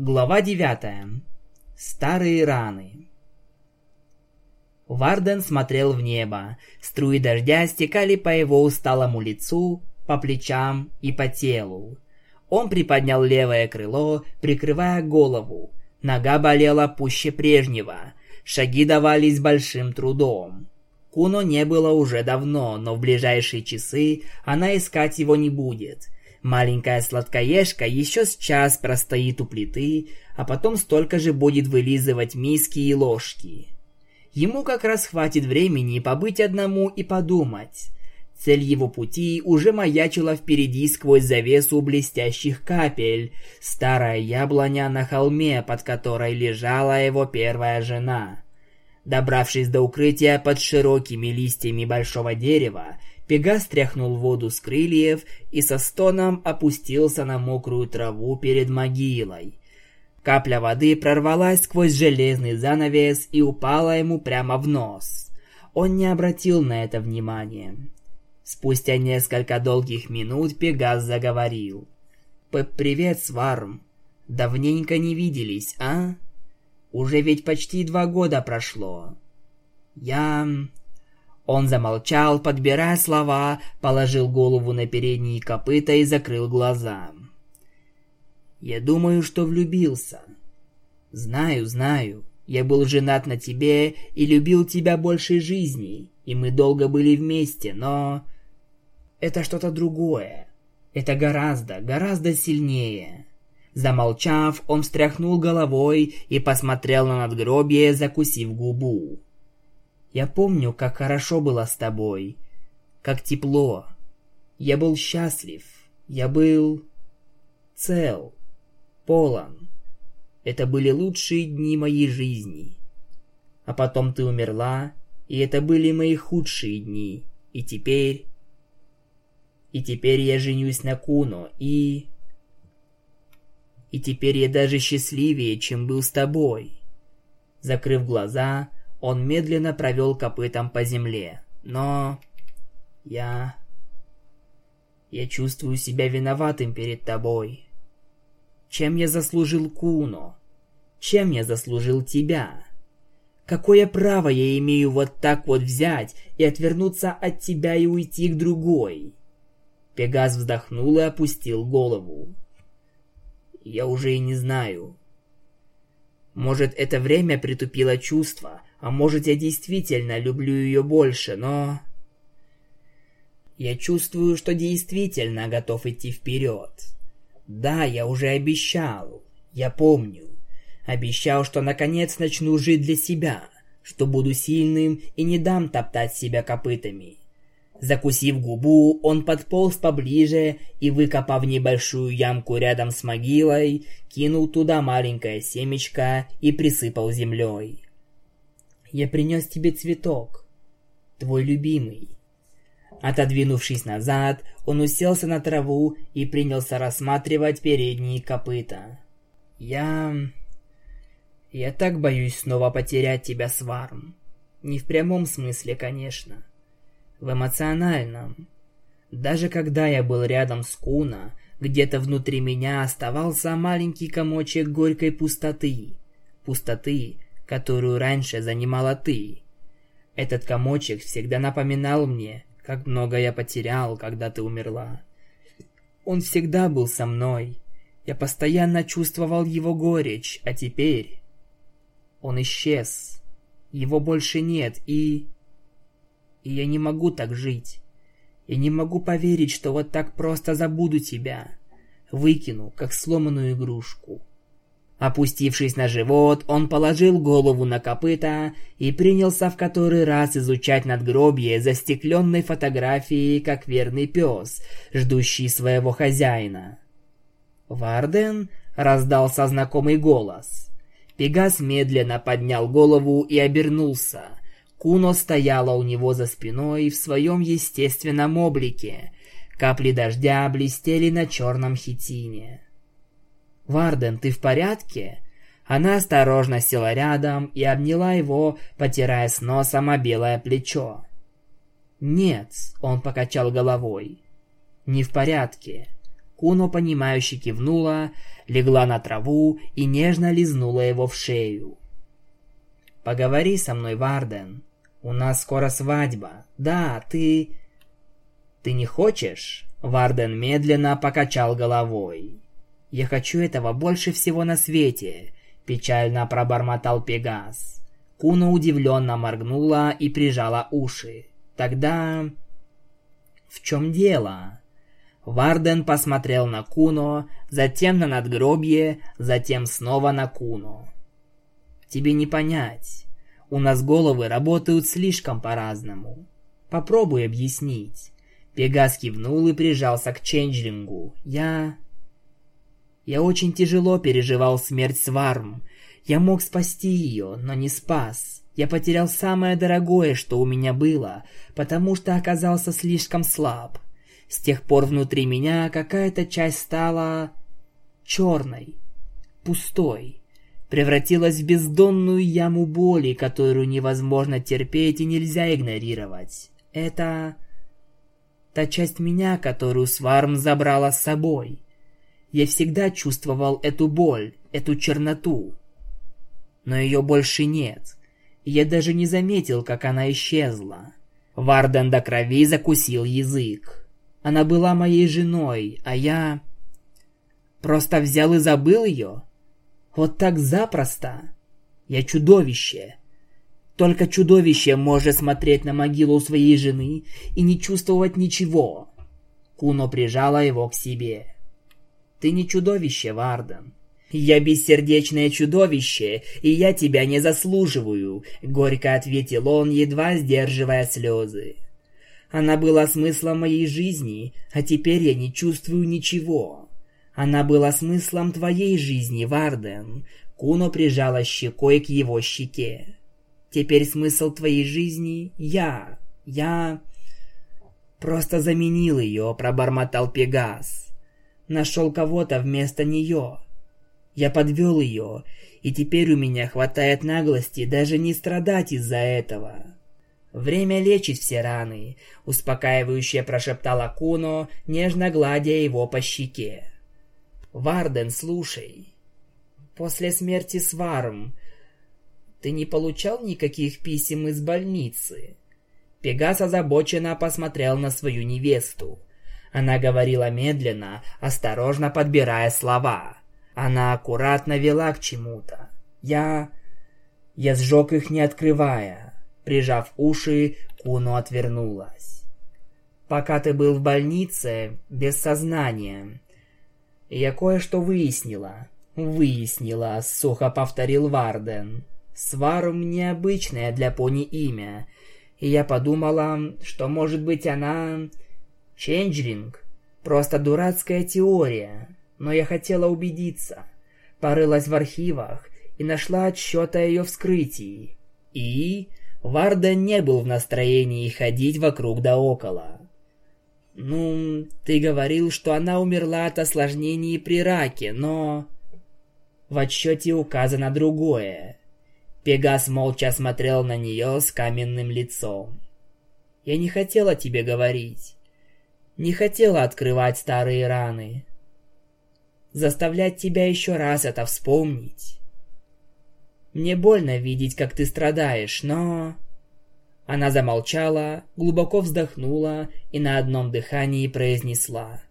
Глава 9. Старые раны. Варден смотрел в небо. Струи дождя стекали по его усталому лицу, по плечам и по телу. Он приподнял левое крыло, прикрывая голову. Нога болела пуще прежнего. Шаги давались большим трудом. Куно не было уже давно, но в ближайшие часы она искать его не будет – Маленькая сладкоежка еще с час простоит у плиты, а потом столько же будет вылизывать миски и ложки. Ему как раз хватит времени побыть одному и подумать. Цель его пути уже маячила впереди сквозь завесу блестящих капель. Старая яблоня на холме, под которой лежала его первая жена. Добравшись до укрытия под широкими листьями большого дерева, Пегас стряхнул воду с крыльев и со стоном опустился на мокрую траву перед могилой. Капля воды прорвалась сквозь железный занавес и упала ему прямо в нос. Он не обратил на это внимания. Спустя несколько долгих минут Пегас заговорил. «Привет, Сварм. Давненько не виделись, а? Уже ведь почти два года прошло. Я... Он замолчал, подбирая слова, положил голову на передние копыта и закрыл глаза. «Я думаю, что влюбился. Знаю, знаю. Я был женат на тебе и любил тебя больше жизни, и мы долго были вместе, но... Это что-то другое. Это гораздо, гораздо сильнее». Замолчав, он встряхнул головой и посмотрел на надгробие, закусив губу. Я помню, как хорошо было с тобой, как тепло. Я был счастлив, я был цел, полон. Это были лучшие дни моей жизни. А потом ты умерла, и это были мои худшие дни. И теперь... И теперь я женюсь на Куно, и... И теперь я даже счастливее, чем был с тобой. Закрыв глаза, он медленно провел копытом по земле. Но... Я... Я чувствую себя виноватым перед тобой. Чем я заслужил Куно? Чем я заслужил тебя? Какое право я имею вот так вот взять и отвернуться от тебя и уйти к другой? Пегас вздохнул и опустил голову. Я уже и не знаю. Может, это время притупило чувства, а может, я действительно люблю ее больше, но... Я чувствую, что действительно готов идти вперед. Да, я уже обещал. Я помню. Обещал, что наконец начну жить для себя, что буду сильным и не дам топтать себя копытами. Закусив губу, он подполз поближе и, выкопав небольшую ямку рядом с могилой, кинул туда маленькое семечко и присыпал землей. Я принес тебе цветок. Твой любимый. Отодвинувшись назад, он уселся на траву и принялся рассматривать передние копыта. Я... Я так боюсь снова потерять тебя, Сварм. Не в прямом смысле, конечно. В эмоциональном. Даже когда я был рядом с Куна, где-то внутри меня оставался маленький комочек горькой пустоты. Пустоты, которую раньше занимала ты. Этот комочек всегда напоминал мне, как много я потерял, когда ты умерла. Он всегда был со мной. Я постоянно чувствовал его горечь, а теперь... Он исчез. Его больше нет, и... И я не могу так жить. Я не могу поверить, что вот так просто забуду тебя. Выкину, как сломанную игрушку. Опустившись на живот, он положил голову на копыта и принялся в который раз изучать надгробие застекленной фотографии, как верный пес, ждущий своего хозяина. «Варден?» — раздался знакомый голос. Пегас медленно поднял голову и обернулся. Куно стояла у него за спиной в своем естественном облике. Капли дождя блестели на черном хитине. «Варден, ты в порядке?» Она осторожно села рядом и обняла его, потирая с носом о белое плечо. «Нет», — он покачал головой. «Не в порядке. Куно, понимающе кивнула, легла на траву и нежно лизнула его в шею. «Поговори со мной, Варден. У нас скоро свадьба. Да, ты...» «Ты не хочешь?» Варден медленно покачал головой. «Я хочу этого больше всего на свете», – печально пробормотал Пегас. Куна удивленно моргнула и прижала уши. «Тогда...» «В чем дело?» Варден посмотрел на Куно, затем на надгробье, затем снова на Куно. «Тебе не понять. У нас головы работают слишком по-разному. Попробуй объяснить». Пегас кивнул и прижался к Ченджлингу. «Я...» Я очень тяжело переживал смерть Сварм. Я мог спасти ее, но не спас. Я потерял самое дорогое, что у меня было, потому что оказался слишком слаб. С тех пор внутри меня какая-то часть стала... черной, пустой. Превратилась в бездонную яму боли, которую невозможно терпеть и нельзя игнорировать. Это... та часть меня, которую Сварм забрала с собой. Я всегда чувствовал эту боль, эту черноту. Но ее больше нет. Я даже не заметил, как она исчезла. Варден до крови закусил язык. Она была моей женой, а я... Просто взял и забыл ее? Вот так запросто? Я чудовище. Только чудовище может смотреть на могилу своей жены и не чувствовать ничего. Куно прижала его к себе. Ты не чудовище, Варден. «Я бессердечное чудовище, и я тебя не заслуживаю», — горько ответил он, едва сдерживая слезы. «Она была смыслом моей жизни, а теперь я не чувствую ничего. Она была смыслом твоей жизни, Варден». Куно прижала щекой к его щеке. «Теперь смысл твоей жизни — я. Я...» «Просто заменил ее», — пробормотал Пегас нашел кого-то вместо нее. Я подвел ее, и теперь у меня хватает наглости даже не страдать из-за этого. «Время лечит все раны», — успокаивающе прошептала Куно, нежно гладя его по щеке. «Варден, слушай. После смерти Сварм ты не получал никаких писем из больницы?» Пегас озабоченно посмотрел на свою невесту. Она говорила медленно, осторожно подбирая слова. Она аккуратно вела к чему-то. Я... Я сжег их, не открывая. Прижав уши, Куну отвернулась. «Пока ты был в больнице, без сознания, я кое-что выяснила». «Выяснила», — сухо повторил Варден. «Сварум необычное для пони имя, и я подумала, что, может быть, она Ченджринг – просто дурацкая теория, но я хотела убедиться. Порылась в архивах и нашла отсчет о ее вскрытии. И Варда не был в настроении ходить вокруг да около. «Ну, ты говорил, что она умерла от осложнений при раке, но...» В отчете указано другое. Пегас молча смотрел на нее с каменным лицом. «Я не хотела тебе говорить не хотела открывать старые раны. Заставлять тебя еще раз это вспомнить. Мне больно видеть, как ты страдаешь, но... Она замолчала, глубоко вздохнула и на одном дыхании произнесла.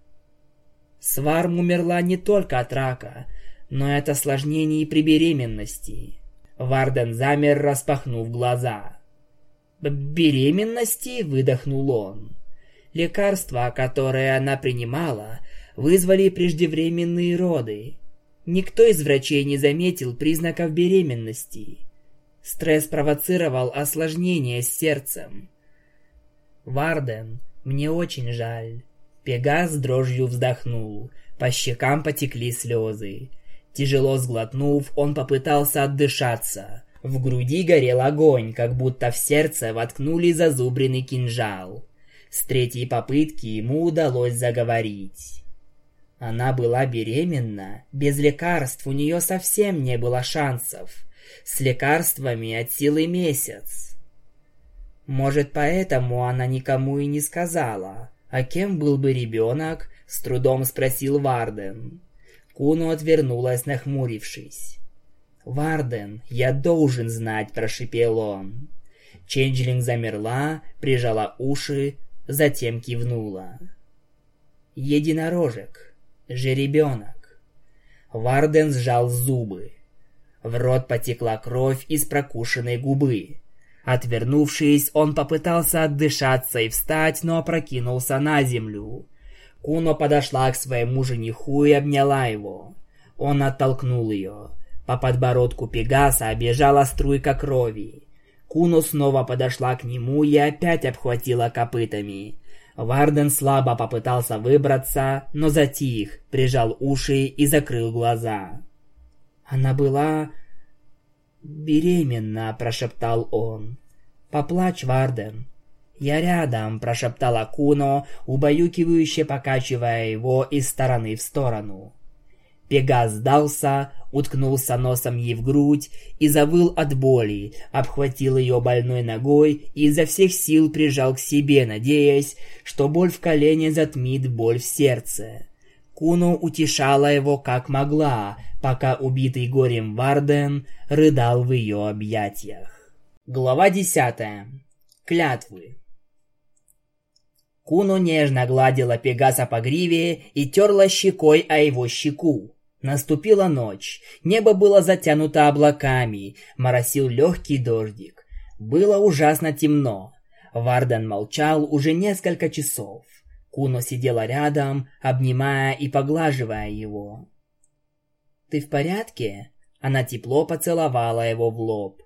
Сварм умерла не только от рака, но и от осложнений при беременности. Варден замер, распахнув глаза. «Беременности?» — выдохнул он. Лекарства, которые она принимала, вызвали преждевременные роды. Никто из врачей не заметил признаков беременности. Стресс провоцировал осложнения с сердцем. «Варден, мне очень жаль». Пегас дрожью вздохнул. По щекам потекли слезы. Тяжело сглотнув, он попытался отдышаться. В груди горел огонь, как будто в сердце воткнули зазубренный кинжал. С третьей попытки ему удалось заговорить. Она была беременна, без лекарств у нее совсем не было шансов. С лекарствами от силы месяц. Может, поэтому она никому и не сказала. А кем был бы ребенок, С трудом спросил Варден. Куно отвернулась, нахмурившись. «Варден, я должен знать», – прошипел он. Ченджлинг замерла, прижала уши, затем кивнула. «Единорожек, жеребенок». Варден сжал зубы. В рот потекла кровь из прокушенной губы. Отвернувшись, он попытался отдышаться и встать, но опрокинулся на землю. Куно подошла к своему жениху и обняла его. Он оттолкнул ее. По подбородку Пегаса бежала струйка крови. Куно снова подошла к нему и опять обхватила копытами. Варден слабо попытался выбраться, но затих, прижал уши и закрыл глаза. Она была... беременна, прошептал он. «Поплачь, Варден». «Я рядом», – прошептала Куно, убаюкивающе покачивая его из стороны в сторону. Пегас сдался, уткнулся носом ей в грудь и завыл от боли, обхватил ее больной ногой и изо всех сил прижал к себе, надеясь, что боль в колене затмит боль в сердце. Куно утешала его как могла, пока убитый горем Варден рыдал в ее объятиях. Глава десятая. Клятвы. Куно нежно гладила Пегаса по гриве и терла щекой о его щеку. Наступила ночь, небо было затянуто облаками, моросил легкий дождик. Было ужасно темно. Варден молчал уже несколько часов. Куно сидела рядом, обнимая и поглаживая его. «Ты в порядке?» Она тепло поцеловала его в лоб.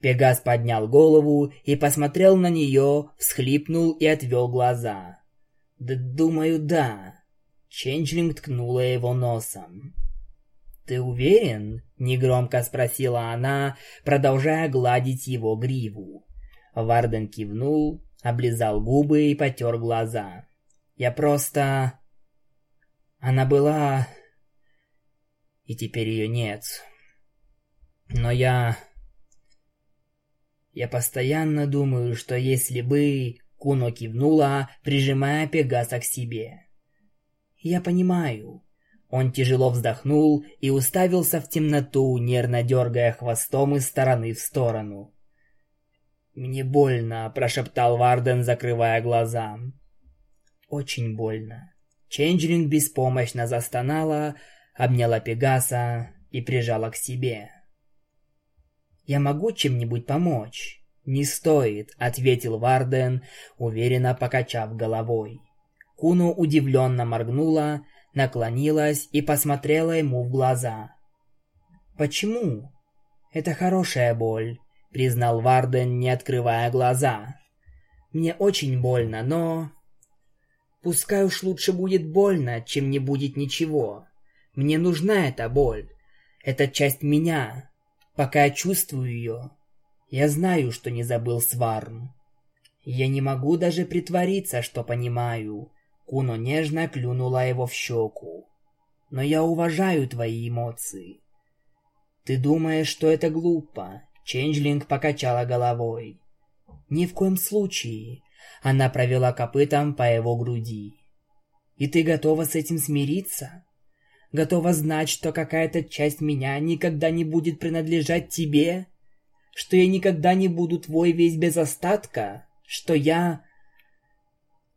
Пегас поднял голову и посмотрел на нее, всхлипнул и отвел глаза. «Да думаю, да». Ченджлинг ткнула его носом. «Ты уверен?» — негромко спросила она, продолжая гладить его гриву. Варден кивнул, облизал губы и потер глаза. «Я просто...» Она была... И теперь ее нет. Но я... Я постоянно думаю, что если бы... Куно кивнула, прижимая Пегаса к себе. Я понимаю. Он тяжело вздохнул и уставился в темноту, нервно дергая хвостом из стороны в сторону. «Мне больно», – прошептал Варден, закрывая глаза. «Очень больно». Ченджлинг беспомощно застонала, обняла Пегаса и прижала к себе. Я могу чем-нибудь помочь?» «Не стоит», — ответил Варден, уверенно покачав головой. Куну удивленно моргнула, наклонилась и посмотрела ему в глаза. «Почему?» «Это хорошая боль», — признал Варден, не открывая глаза. «Мне очень больно, но...» «Пускай уж лучше будет больно, чем не будет ничего. Мне нужна эта боль. Это часть меня, Пока я чувствую ее, я знаю, что не забыл Сварм. Я не могу даже притвориться, что понимаю. Куно нежно клюнула его в щеку. Но я уважаю твои эмоции. Ты думаешь, что это глупо? Ченджлинг покачала головой. Ни в коем случае. Она провела копытом по его груди. И ты готова с этим смириться? готова знать, что какая-то часть меня никогда не будет принадлежать тебе? Что я никогда не буду твой весь без остатка? Что я...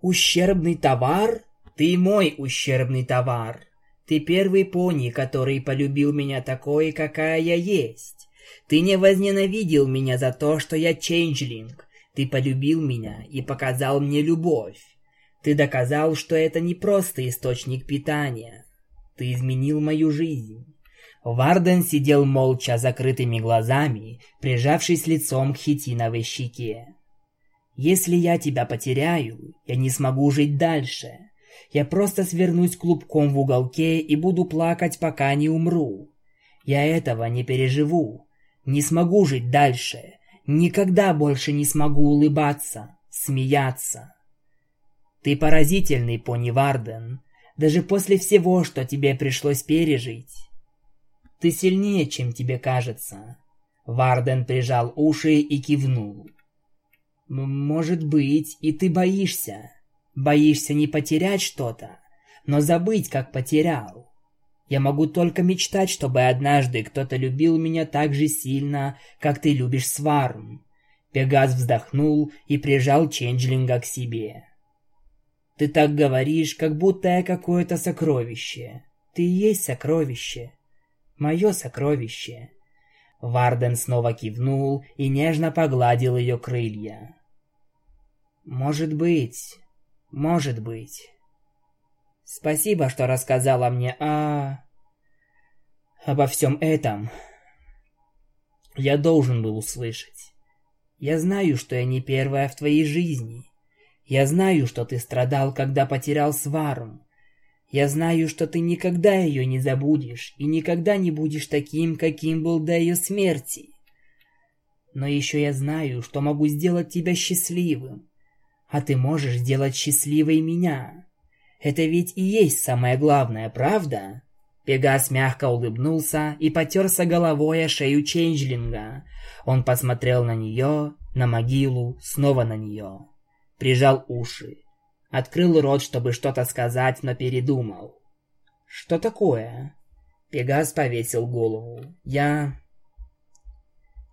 Ущербный товар? Ты мой ущербный товар. Ты первый пони, который полюбил меня такой, какая я есть. Ты не возненавидел меня за то, что я чейнджлинг. Ты полюбил меня и показал мне любовь. Ты доказал, что это не просто источник питания, ты изменил мою жизнь. Варден сидел молча закрытыми глазами, прижавшись лицом к хитиновой щеке. «Если я тебя потеряю, я не смогу жить дальше. Я просто свернусь клубком в уголке и буду плакать, пока не умру. Я этого не переживу. Не смогу жить дальше. Никогда больше не смогу улыбаться, смеяться. Ты поразительный, пони Варден даже после всего, что тебе пришлось пережить. Ты сильнее, чем тебе кажется. Варден прижал уши и кивнул. Может быть, и ты боишься. Боишься не потерять что-то. но забыть, как потерял. Я могу только мечтать, чтобы однажды кто-то любил меня так же сильно, как ты любишь Сварм. Пегас вздохнул и прижал Ченджлинга к себе. Ты так говоришь, как будто я какое-то сокровище. Ты и есть сокровище. Мое сокровище. Варден снова кивнул и нежно погладил ее крылья. Может быть, может быть. Спасибо, что рассказала мне о... обо всем этом. Я должен был услышать. Я знаю, что я не первая в твоей жизни. Я знаю, что ты страдал, когда потерял Сварум. Я знаю, что ты никогда ее не забудешь и никогда не будешь таким, каким был до ее смерти. Но еще я знаю, что могу сделать тебя счастливым. А ты можешь сделать счастливой меня. Это ведь и есть самое главное, правда? Пегас мягко улыбнулся и потерся головой о шею Ченджлинга. Он посмотрел на нее, на могилу, снова на нее прижал уши. Открыл рот, чтобы что-то сказать, но передумал. «Что такое?» Пегас повесил голову. «Я...»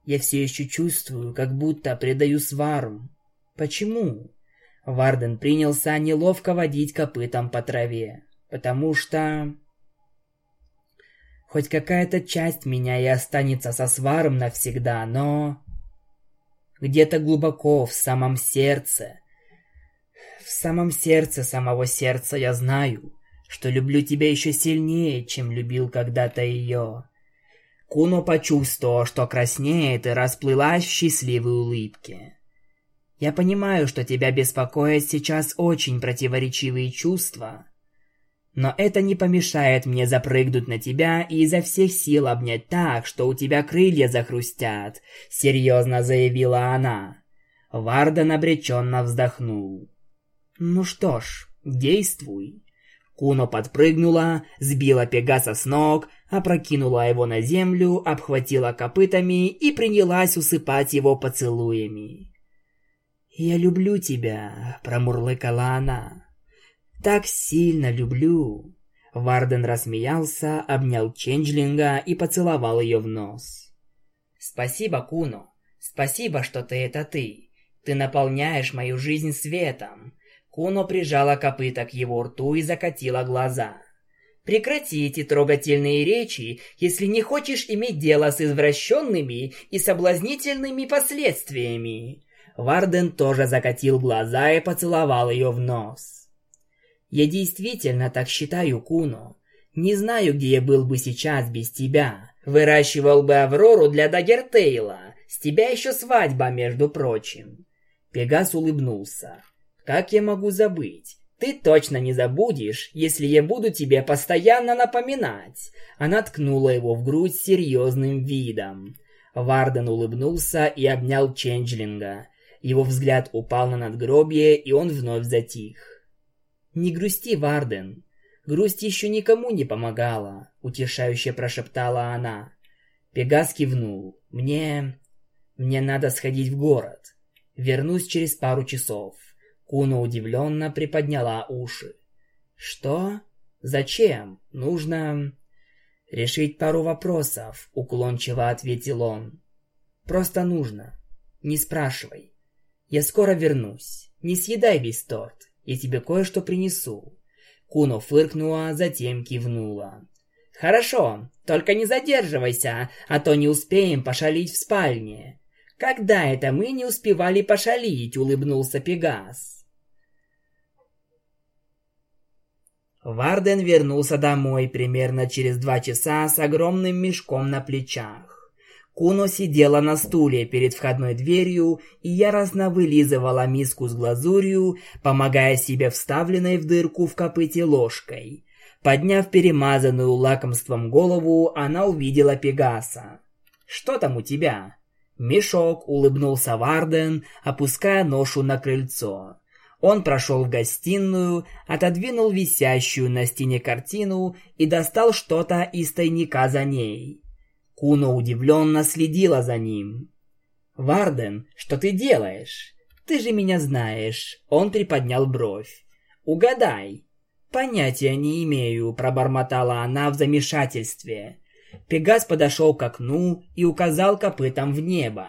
«Я все еще чувствую, как будто предаю свару. Почему?» Варден принялся неловко водить копытом по траве. «Потому что...» Хоть какая-то часть меня и останется со сваром навсегда, но... Где-то глубоко, в самом сердце, в самом сердце самого сердца я знаю, что люблю тебя еще сильнее, чем любил когда-то ее. Куно почувствовал, что краснеет и расплылась в счастливой улыбке. Я понимаю, что тебя беспокоят сейчас очень противоречивые чувства, но это не помешает мне запрыгнуть на тебя и изо всех сил обнять так, что у тебя крылья захрустят, серьезно заявила она. Варден обреченно вздохнул. Ну что ж, действуй. Куно подпрыгнула, сбила Пегаса с ног, опрокинула его на землю, обхватила копытами и принялась усыпать его поцелуями. «Я люблю тебя», — промурлыкала она. «Так сильно люблю». Варден рассмеялся, обнял Ченджлинга и поцеловал ее в нос. «Спасибо, Куно. Спасибо, что ты это ты. Ты наполняешь мою жизнь светом. Куно прижала копыта к его рту и закатила глаза. Прекрати эти трогательные речи, если не хочешь иметь дело с извращенными и соблазнительными последствиями. Варден тоже закатил глаза и поцеловал ее в нос. Я действительно так считаю, Куно. Не знаю, где я был бы сейчас без тебя. Выращивал бы Аврору для Даггертейла. С тебя еще свадьба, между прочим. Пегас улыбнулся. Как я могу забыть? Ты точно не забудешь, если я буду тебе постоянно напоминать. Она ткнула его в грудь серьезным видом. Варден улыбнулся и обнял Ченджлинга. Его взгляд упал на надгробие, и он вновь затих. «Не грусти, Варден. Грусть еще никому не помогала», — утешающе прошептала она. Пегас кивнул. «Мне... мне надо сходить в город. Вернусь через пару часов». Куна удивленно приподняла уши. «Что? Зачем? Нужно...» «Решить пару вопросов», — уклончиво ответил он. «Просто нужно. Не спрашивай. Я скоро вернусь. Не съедай весь торт. Я тебе кое-что принесу». Куно фыркнула, затем кивнула. «Хорошо, только не задерживайся, а то не успеем пошалить в спальне». «Когда это мы не успевали пошалить?» — улыбнулся Пегас. Варден вернулся домой примерно через два часа с огромным мешком на плечах. Куно сидела на стуле перед входной дверью и яростно вылизывала миску с глазурью, помогая себе вставленной в дырку в копыте ложкой. Подняв перемазанную лакомством голову, она увидела Пегаса. «Что там у тебя?» «Мешок», — улыбнулся Варден, опуская ношу на крыльцо. Он прошел в гостиную, отодвинул висящую на стене картину и достал что-то из тайника за ней. Куно удивленно следила за ним. «Варден, что ты делаешь? Ты же меня знаешь!» Он приподнял бровь. «Угадай!» «Понятия не имею», — пробормотала она в замешательстве. Пегас подошел к окну и указал копытом в небо.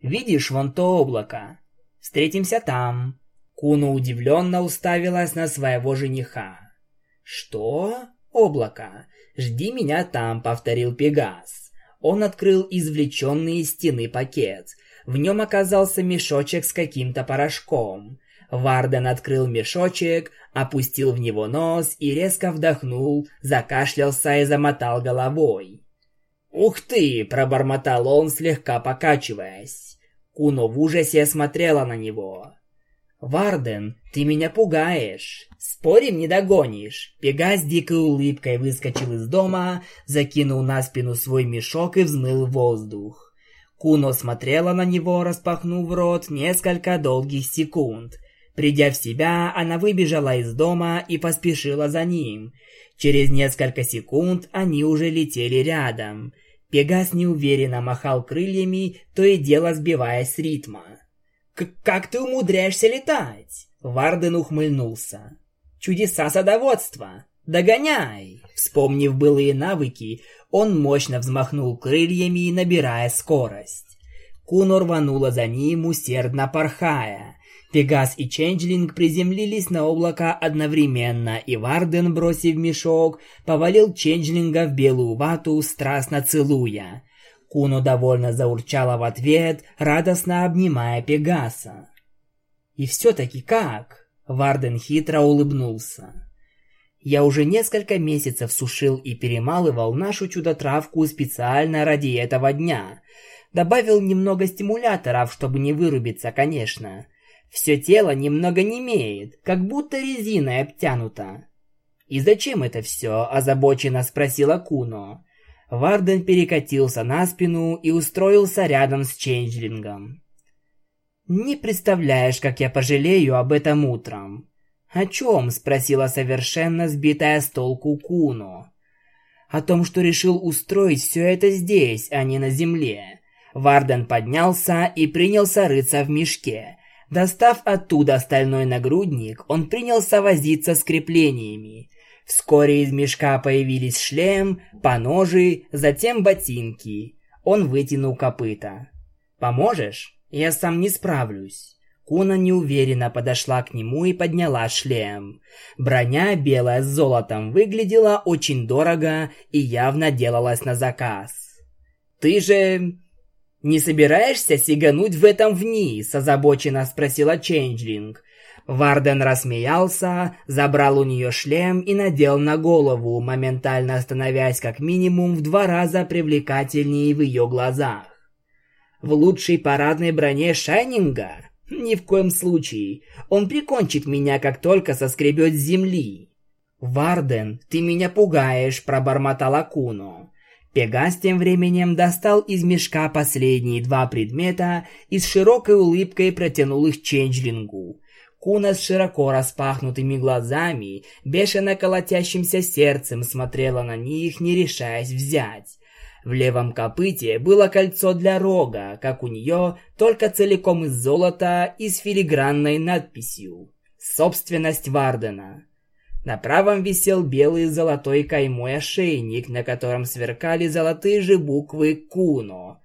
«Видишь вон то облако? Встретимся там». Куна удивленно уставилась на своего жениха. «Что? Облако? Жди меня там», — повторил Пегас. Он открыл извлеченный из стены пакет. В нем оказался мешочек с каким-то порошком. Варден открыл мешочек, опустил в него нос и резко вдохнул, закашлялся и замотал головой. «Ух ты!» – пробормотал он, слегка покачиваясь. Куно в ужасе смотрела на него. «Варден, ты меня пугаешь. Спорим, не догонишь». Пега с дикой улыбкой выскочил из дома, закинул на спину свой мешок и взмыл воздух. Куно смотрела на него, распахнув рот несколько долгих секунд. Придя в себя, она выбежала из дома и поспешила за ним. Через несколько секунд они уже летели рядом. Пегас неуверенно махал крыльями, то и дело сбиваясь с ритма. «Как ты умудряешься летать?» Варден ухмыльнулся. «Чудеса садоводства! Догоняй!» Вспомнив былые навыки, он мощно взмахнул крыльями, набирая скорость. Куно рванула за ним, усердно порхая. Пегас и Ченджлинг приземлились на облако одновременно, и Варден, бросив мешок, повалил Ченджлинга в белую вату, страстно целуя. Куно довольно заурчала в ответ, радостно обнимая Пегаса. «И все-таки как?» Варден хитро улыбнулся. «Я уже несколько месяцев сушил и перемалывал нашу чудо-травку специально ради этого дня. Добавил немного стимуляторов, чтобы не вырубиться, конечно. Все тело немного немеет, как будто резиной обтянуто». «И зачем это все?» – озабоченно спросила Куно. Варден перекатился на спину и устроился рядом с Чейнджлингом. «Не представляешь, как я пожалею об этом утром». «О чем?» – спросила совершенно сбитая с толку Куно. «О том, что решил устроить все это здесь, а не на земле». Варден поднялся и принялся рыться в мешке. Достав оттуда стальной нагрудник, он принялся возиться с креплениями. Вскоре из мешка появились шлем, поножи, затем ботинки. Он вытянул копыта. «Поможешь? Я сам не справлюсь». Куна неуверенно подошла к нему и подняла шлем. Броня, белая с золотом, выглядела очень дорого и явно делалась на заказ. «Ты же не собираешься сигануть в этом вниз?» – озабоченно спросила Ченджлинг. Варден рассмеялся, забрал у нее шлем и надел на голову, моментально становясь как минимум в два раза привлекательнее в ее глазах. В лучшей парадной броне Шайнинга? Ни в коем случае. Он прикончит меня, как только соскребет с земли. «Варден, ты меня пугаешь», – пробормотал Акуно. Пегас тем временем достал из мешка последние два предмета и с широкой улыбкой протянул их Ченджлингу. Куна с широко распахнутыми глазами, бешено колотящимся сердцем смотрела на них, не решаясь взять. В левом копыте было кольцо для рога, как у нее, только целиком из золота и с филигранной надписью «Собственность Вардена». На правом висел белый золотой каймой ошейник, на котором сверкали золотые же буквы «Куно»,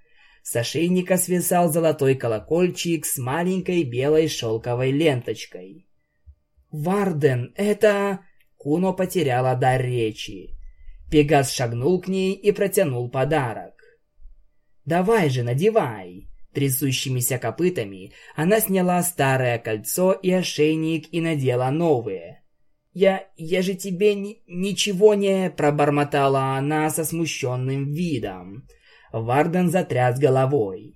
с ошейника свисал золотой колокольчик с маленькой белой шелковой ленточкой. «Варден, это...» Куно потеряла дар речи. Пегас шагнул к ней и протянул подарок. «Давай же, надевай!» Трясущимися копытами она сняла старое кольцо и ошейник и надела новые. «Я... я же тебе ни, ничего не...» – пробормотала она со смущенным видом. Варден затряс головой.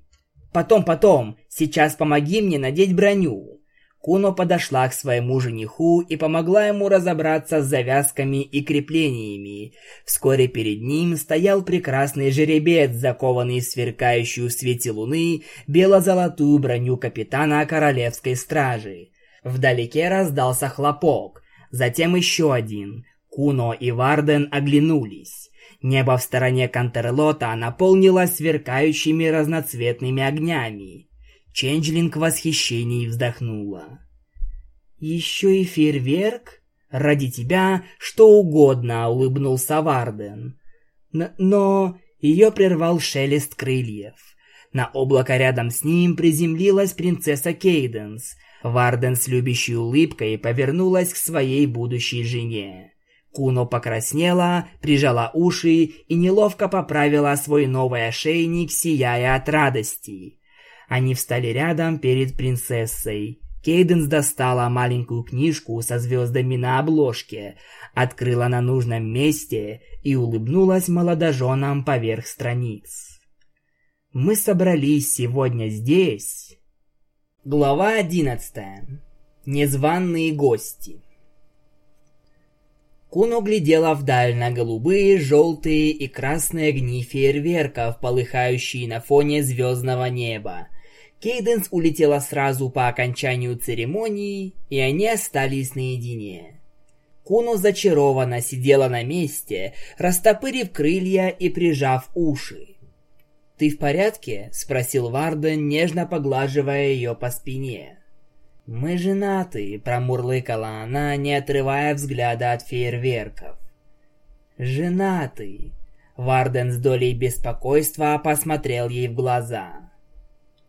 «Потом, потом, сейчас помоги мне надеть броню». Куно подошла к своему жениху и помогла ему разобраться с завязками и креплениями. Вскоре перед ним стоял прекрасный жеребец, закованный в сверкающую в свете луны бело-золотую броню капитана королевской стражи. Вдалеке раздался хлопок, затем еще один. Куно и Варден оглянулись. Небо в стороне Кантерлота наполнилось сверкающими разноцветными огнями. Ченджлинг в восхищении вздохнула. «Еще и фейерверк?» «Ради тебя что угодно», — улыбнулся Варден. Но ее прервал шелест крыльев. На облако рядом с ним приземлилась принцесса Кейденс. Варден с любящей улыбкой повернулась к своей будущей жене. Куно покраснела, прижала уши и неловко поправила свой новый ошейник, сияя от радости. Они встали рядом перед принцессой. Кейденс достала маленькую книжку со звездами на обложке, открыла на нужном месте и улыбнулась молодоженам поверх страниц. «Мы собрались сегодня здесь...» Глава одиннадцатая. Незваные гости. Куно глядела вдаль на голубые, желтые и красные огни фейерверков, полыхающие на фоне звездного неба. Кейденс улетела сразу по окончанию церемонии, и они остались наедине. Куно зачарованно сидела на месте, растопырив крылья и прижав уши. «Ты в порядке?» — спросил Варден, нежно поглаживая ее по спине. «Мы женаты», — промурлыкала она, не отрывая взгляда от фейерверков. «Женаты». Варден с долей беспокойства посмотрел ей в глаза.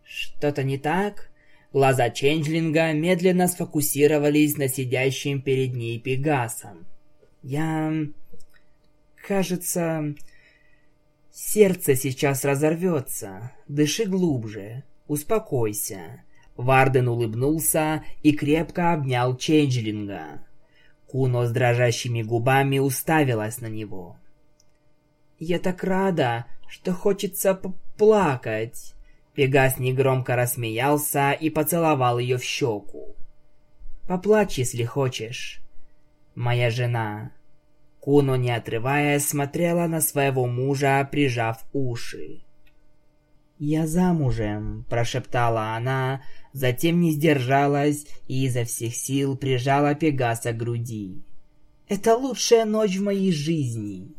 «Что-то не так?» Глаза Ченджлинга медленно сфокусировались на сидящем перед ней Пегасом. «Я... кажется... сердце сейчас разорвется. Дыши глубже. Успокойся. Варден улыбнулся и крепко обнял Ченджлинга. Куно с дрожащими губами уставилась на него. «Я так рада, что хочется плакать!» Пегас негромко рассмеялся и поцеловал ее в щеку. «Поплачь, если хочешь. Моя жена». Куно, не отрываясь, смотрела на своего мужа, прижав уши. «Я замужем», – прошептала она, затем не сдержалась и изо всех сил прижала Пегаса к груди. «Это лучшая ночь в моей жизни.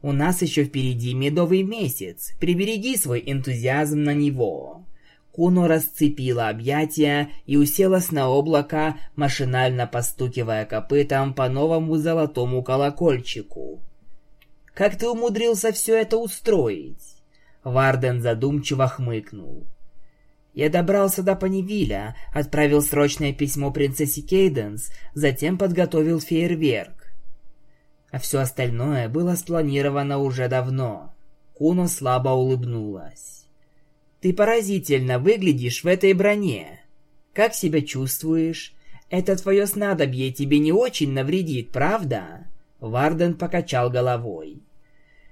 У нас еще впереди медовый месяц, прибереги свой энтузиазм на него». Куно расцепила объятия и уселась на облако, машинально постукивая копытом по новому золотому колокольчику. «Как ты умудрился все это устроить?» Варден задумчиво хмыкнул. Я добрался до Панивиля, отправил срочное письмо принцессе Кейденс, затем подготовил фейерверк. А все остальное было спланировано уже давно. Куно слабо улыбнулась. «Ты поразительно выглядишь в этой броне. Как себя чувствуешь? Это твое снадобье тебе не очень навредит, правда?» Варден покачал головой.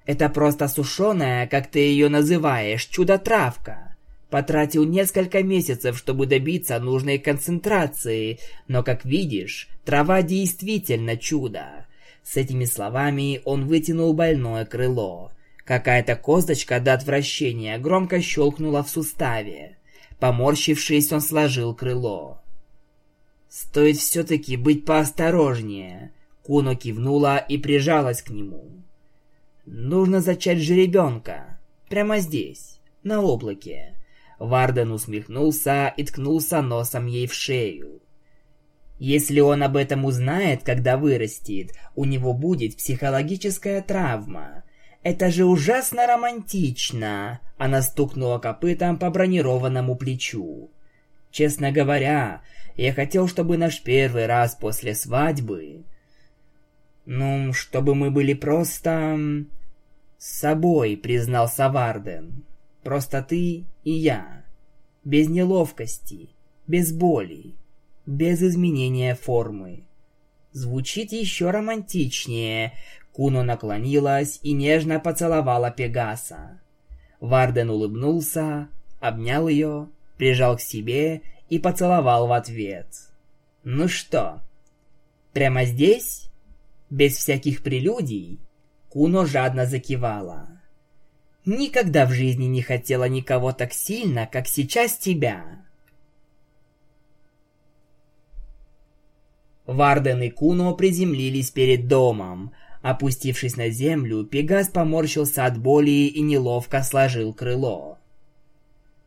«Это просто сушеная, как ты ее называешь, чудо-травка. Потратил несколько месяцев, чтобы добиться нужной концентрации, но, как видишь, трава действительно чудо. С этими словами он вытянул больное крыло. Какая-то косточка до отвращения громко щелкнула в суставе. Поморщившись, он сложил крыло. «Стоит все-таки быть поосторожнее», — Куно кивнула и прижалась к нему. «Нужно зачать жеребенка. Прямо здесь, на облаке. Варден усмехнулся и ткнулся носом ей в шею. Если он об этом узнает, когда вырастет, у него будет психологическая травма. Это же ужасно романтично. Она стукнула копытом по бронированному плечу. Честно говоря, я хотел, чтобы наш первый раз после свадьбы... Ну, чтобы мы были просто... с собой, признался Варден. Просто ты и я. Без неловкости, без боли, без изменения формы. Звучит еще романтичнее. Куно наклонилась и нежно поцеловала Пегаса. Варден улыбнулся, обнял ее, прижал к себе и поцеловал в ответ. «Ну что, прямо здесь? Без всяких прелюдий?» Куно жадно закивала. Никогда в жизни не хотела никого так сильно, как сейчас тебя. Варден и Куно приземлились перед домом. Опустившись на землю, Пегас поморщился от боли и неловко сложил крыло.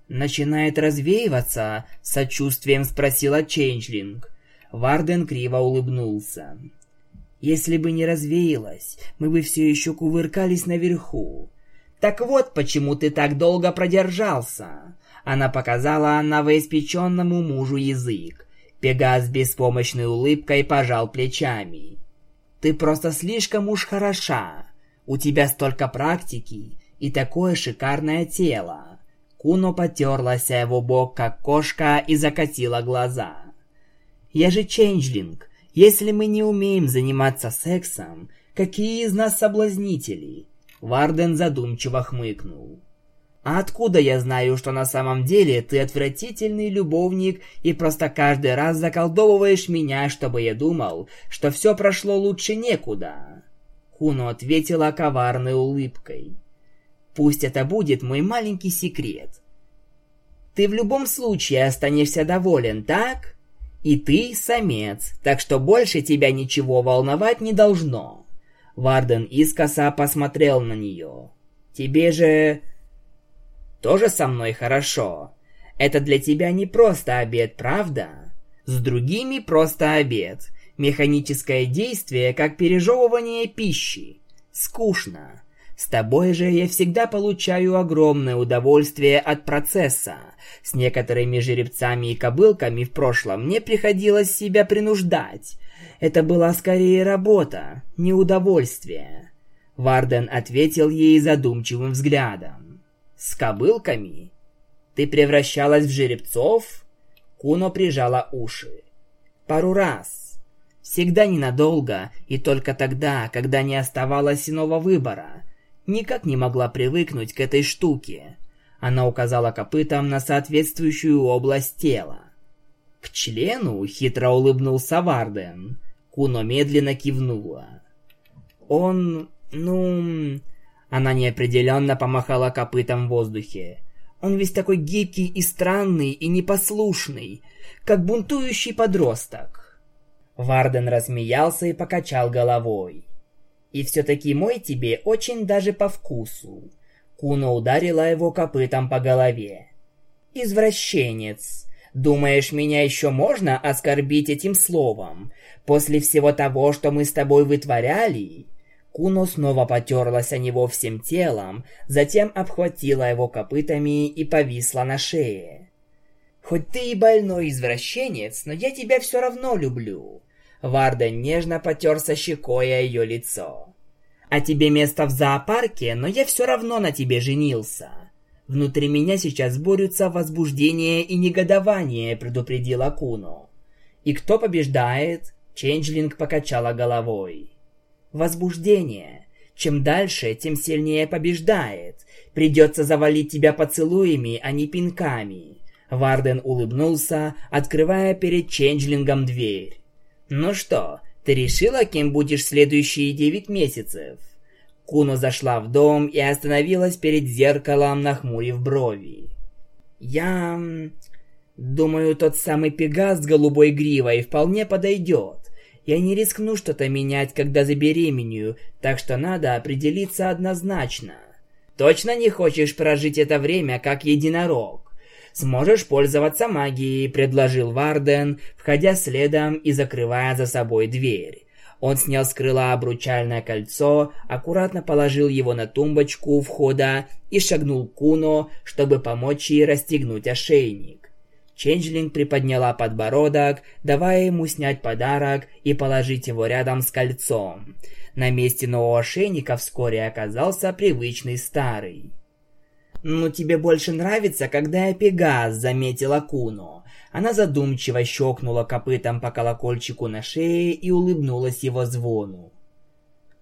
«Начинает развеиваться?» — с сочувствием спросила Чейнджлинг. Варден криво улыбнулся. Если бы не развеялась, мы бы все еще кувыркались наверху. Так вот, почему ты так долго продержался. Она показала новоиспеченному мужу язык. Пегас беспомощной улыбкой пожал плечами. «Ты просто слишком уж хороша. У тебя столько практики и такое шикарное тело». Куно потерлась о его бок, как кошка, и закатила глаза. «Я же ченджлинг. Если мы не умеем заниматься сексом, какие из нас соблазнители?» Варден задумчиво хмыкнул. А откуда я знаю, что на самом деле ты отвратительный любовник и просто каждый раз заколдовываешь меня, чтобы я думал, что все прошло лучше некуда?» Куно ответила коварной улыбкой. «Пусть это будет мой маленький секрет. Ты в любом случае останешься доволен, так? И ты самец, так что больше тебя ничего волновать не должно». Варден искоса посмотрел на нее. «Тебе же тоже со мной хорошо. Это для тебя не просто обед, правда? С другими просто обед. Механическое действие, как пережевывание пищи. Скучно. С тобой же я всегда получаю огромное удовольствие от процесса. С некоторыми жеребцами и кобылками в прошлом мне приходилось себя принуждать. Это была скорее работа, не удовольствие. Варден ответил ей задумчивым взглядом. С кобылками? Ты превращалась в жеребцов? Куно прижала уши. Пару раз. Всегда ненадолго, и только тогда, когда не оставалось иного выбора. Никак не могла привыкнуть к этой штуке. Она указала копытом на соответствующую область тела. К члену хитро улыбнулся Варден. Куно медленно кивнула. Он, ну, она неопределенно помахала копытом в воздухе. Он весь такой гибкий и странный, и непослушный, как бунтующий подросток. Варден рассмеялся и покачал головой. «И все-таки мой тебе очень даже по вкусу». Куно ударила его копытом по голове. «Извращенец! Думаешь, меня еще можно оскорбить этим словом? После всего того, что мы с тобой вытворяли?» Куно снова потерлась о него всем телом, затем обхватила его копытами и повисла на шее. «Хоть ты и больной извращенец, но я тебя все равно люблю». Варда нежно потерся щекой о ее лицо. «А тебе место в зоопарке, но я все равно на тебе женился». «Внутри меня сейчас борются возбуждение и негодование», — предупредила Куно. «И кто побеждает?» Ченджлинг покачала головой. Возбуждение. Чем дальше, тем сильнее побеждает. Придется завалить тебя поцелуями, а не пинками. Варден улыбнулся, открывая перед Ченджлингом дверь. «Ну что, ты решила, кем будешь следующие девять месяцев?» Куно зашла в дом и остановилась перед зеркалом, нахмурив брови. «Я... думаю, тот самый Пегас с голубой гривой вполне подойдет. Я не рискну что-то менять, когда забеременею, так что надо определиться однозначно. Точно не хочешь прожить это время как единорог? Сможешь пользоваться магией, предложил Варден, входя следом и закрывая за собой дверь. Он снял с крыла обручальное кольцо, аккуратно положил его на тумбочку у входа и шагнул к Куно, чтобы помочь ей расстегнуть ошейник. Ченджлинг приподняла подбородок, давая ему снять подарок и положить его рядом с кольцом. На месте нового ошейника вскоре оказался привычный старый. «Ну, тебе больше нравится, когда я Пегас», — заметила Куно. Она задумчиво щелкнула копытом по колокольчику на шее и улыбнулась его звону.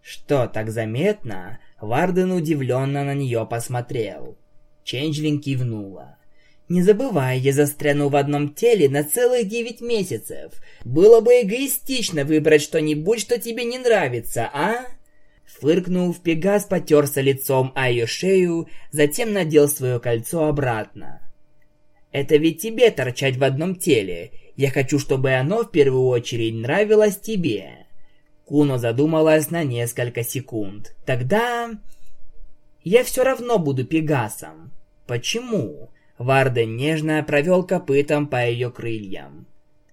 «Что, так заметно?» Варден удивленно на нее посмотрел. Ченджлин кивнула. Не забывай, я застряну в одном теле на целых девять месяцев. Было бы эгоистично выбрать что-нибудь, что тебе не нравится, а? Фыркнув, Пегас потерся лицом о ее шею, затем надел свое кольцо обратно. «Это ведь тебе торчать в одном теле. Я хочу, чтобы оно в первую очередь нравилось тебе». Куно задумалась на несколько секунд. «Тогда...» «Я все равно буду Пегасом». «Почему?» Варден нежно провел копытом по ее крыльям.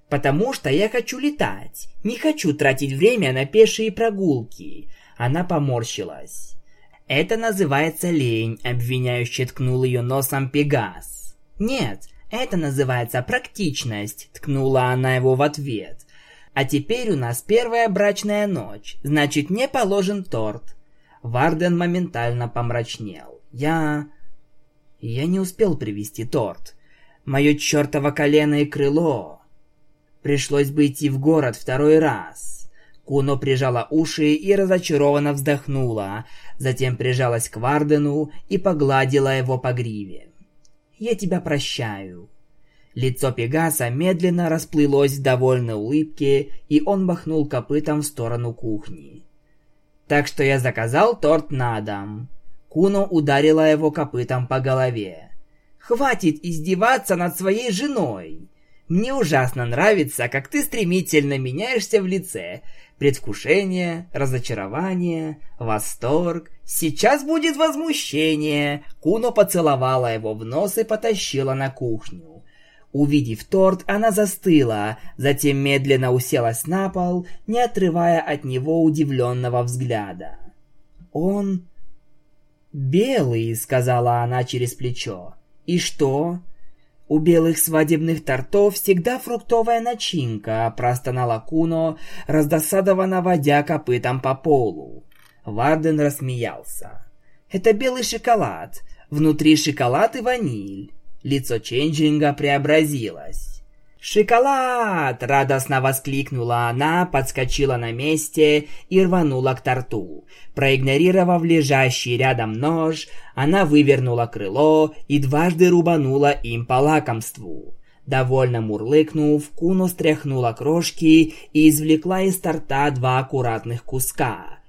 Потому что я хочу летать. Не хочу тратить время на пешие прогулки. Она поморщилась. Это называется лень, обвиняюще ткнул ее носом Пегас. Нет, это называется практичность, ткнула она его в ответ. А теперь у нас первая брачная ночь, значит, не положен торт. Варден моментально помрачнел. Я... Я не успел привезти торт. Мое чертово колено и крыло. Пришлось бы идти в город второй раз. Куно прижала уши и разочарованно вздохнула, затем прижалась к Вардену и погладила его по гриве. «Я тебя прощаю». Лицо Пегаса медленно расплылось в довольной улыбке, и он махнул копытом в сторону кухни. «Так что я заказал торт на дом». Куно ударила его копытом по голове. «Хватит издеваться над своей женой!» Мне ужасно нравится, как ты стремительно меняешься в лице. Предвкушение, разочарование, восторг. Сейчас будет возмущение. Куно поцеловала его в нос и потащила на кухню. Увидев торт, она застыла, затем медленно уселась на пол, не отрывая от него удивленного взгляда. «Он...» «Белый», — сказала она через плечо. «И что?» У белых свадебных тортов всегда фруктовая начинка, простонала Куно, раздосадованно водя копытом по полу. Варден рассмеялся. Это белый шоколад. Внутри шоколад и ваниль. Лицо Ченджинга преобразилось. «Шоколад!» – радостно воскликнула она, подскочила на месте и рванула к торту. Проигнорировав лежащий рядом нож, она вывернула крыло и дважды рубанула им по лакомству. Довольно мурлыкнув, Куно стряхнула крошки и извлекла из торта два аккуратных куска.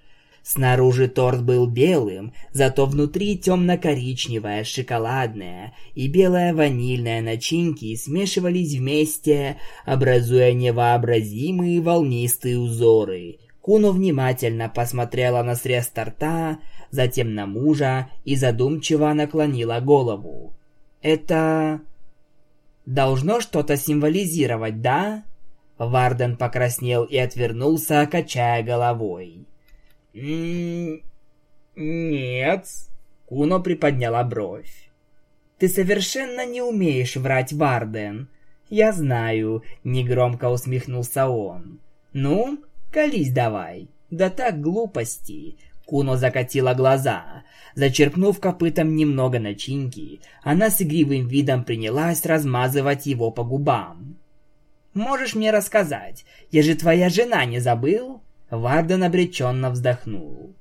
Снаружи торт был белым, зато внутри темно-коричневая, шоколадная и белая ванильная начинки смешивались вместе, образуя невообразимые волнистые узоры. Куно внимательно посмотрела на срез торта, затем на мужа и задумчиво наклонила голову. «Это... должно что-то символизировать, да?» Варден покраснел и отвернулся, качая головой. «Нет». Куно приподняла бровь. «Ты совершенно не умеешь врать, Варден. Я знаю», — негромко усмехнулся он. «Ну, колись давай. Да так глупости». Куно закатила глаза. Зачерпнув копытом немного начинки, она с игривым видом принялась размазывать его по губам. «Можешь мне рассказать? Я же твоя жена, не забыл?» Варден обреченно вздохнул.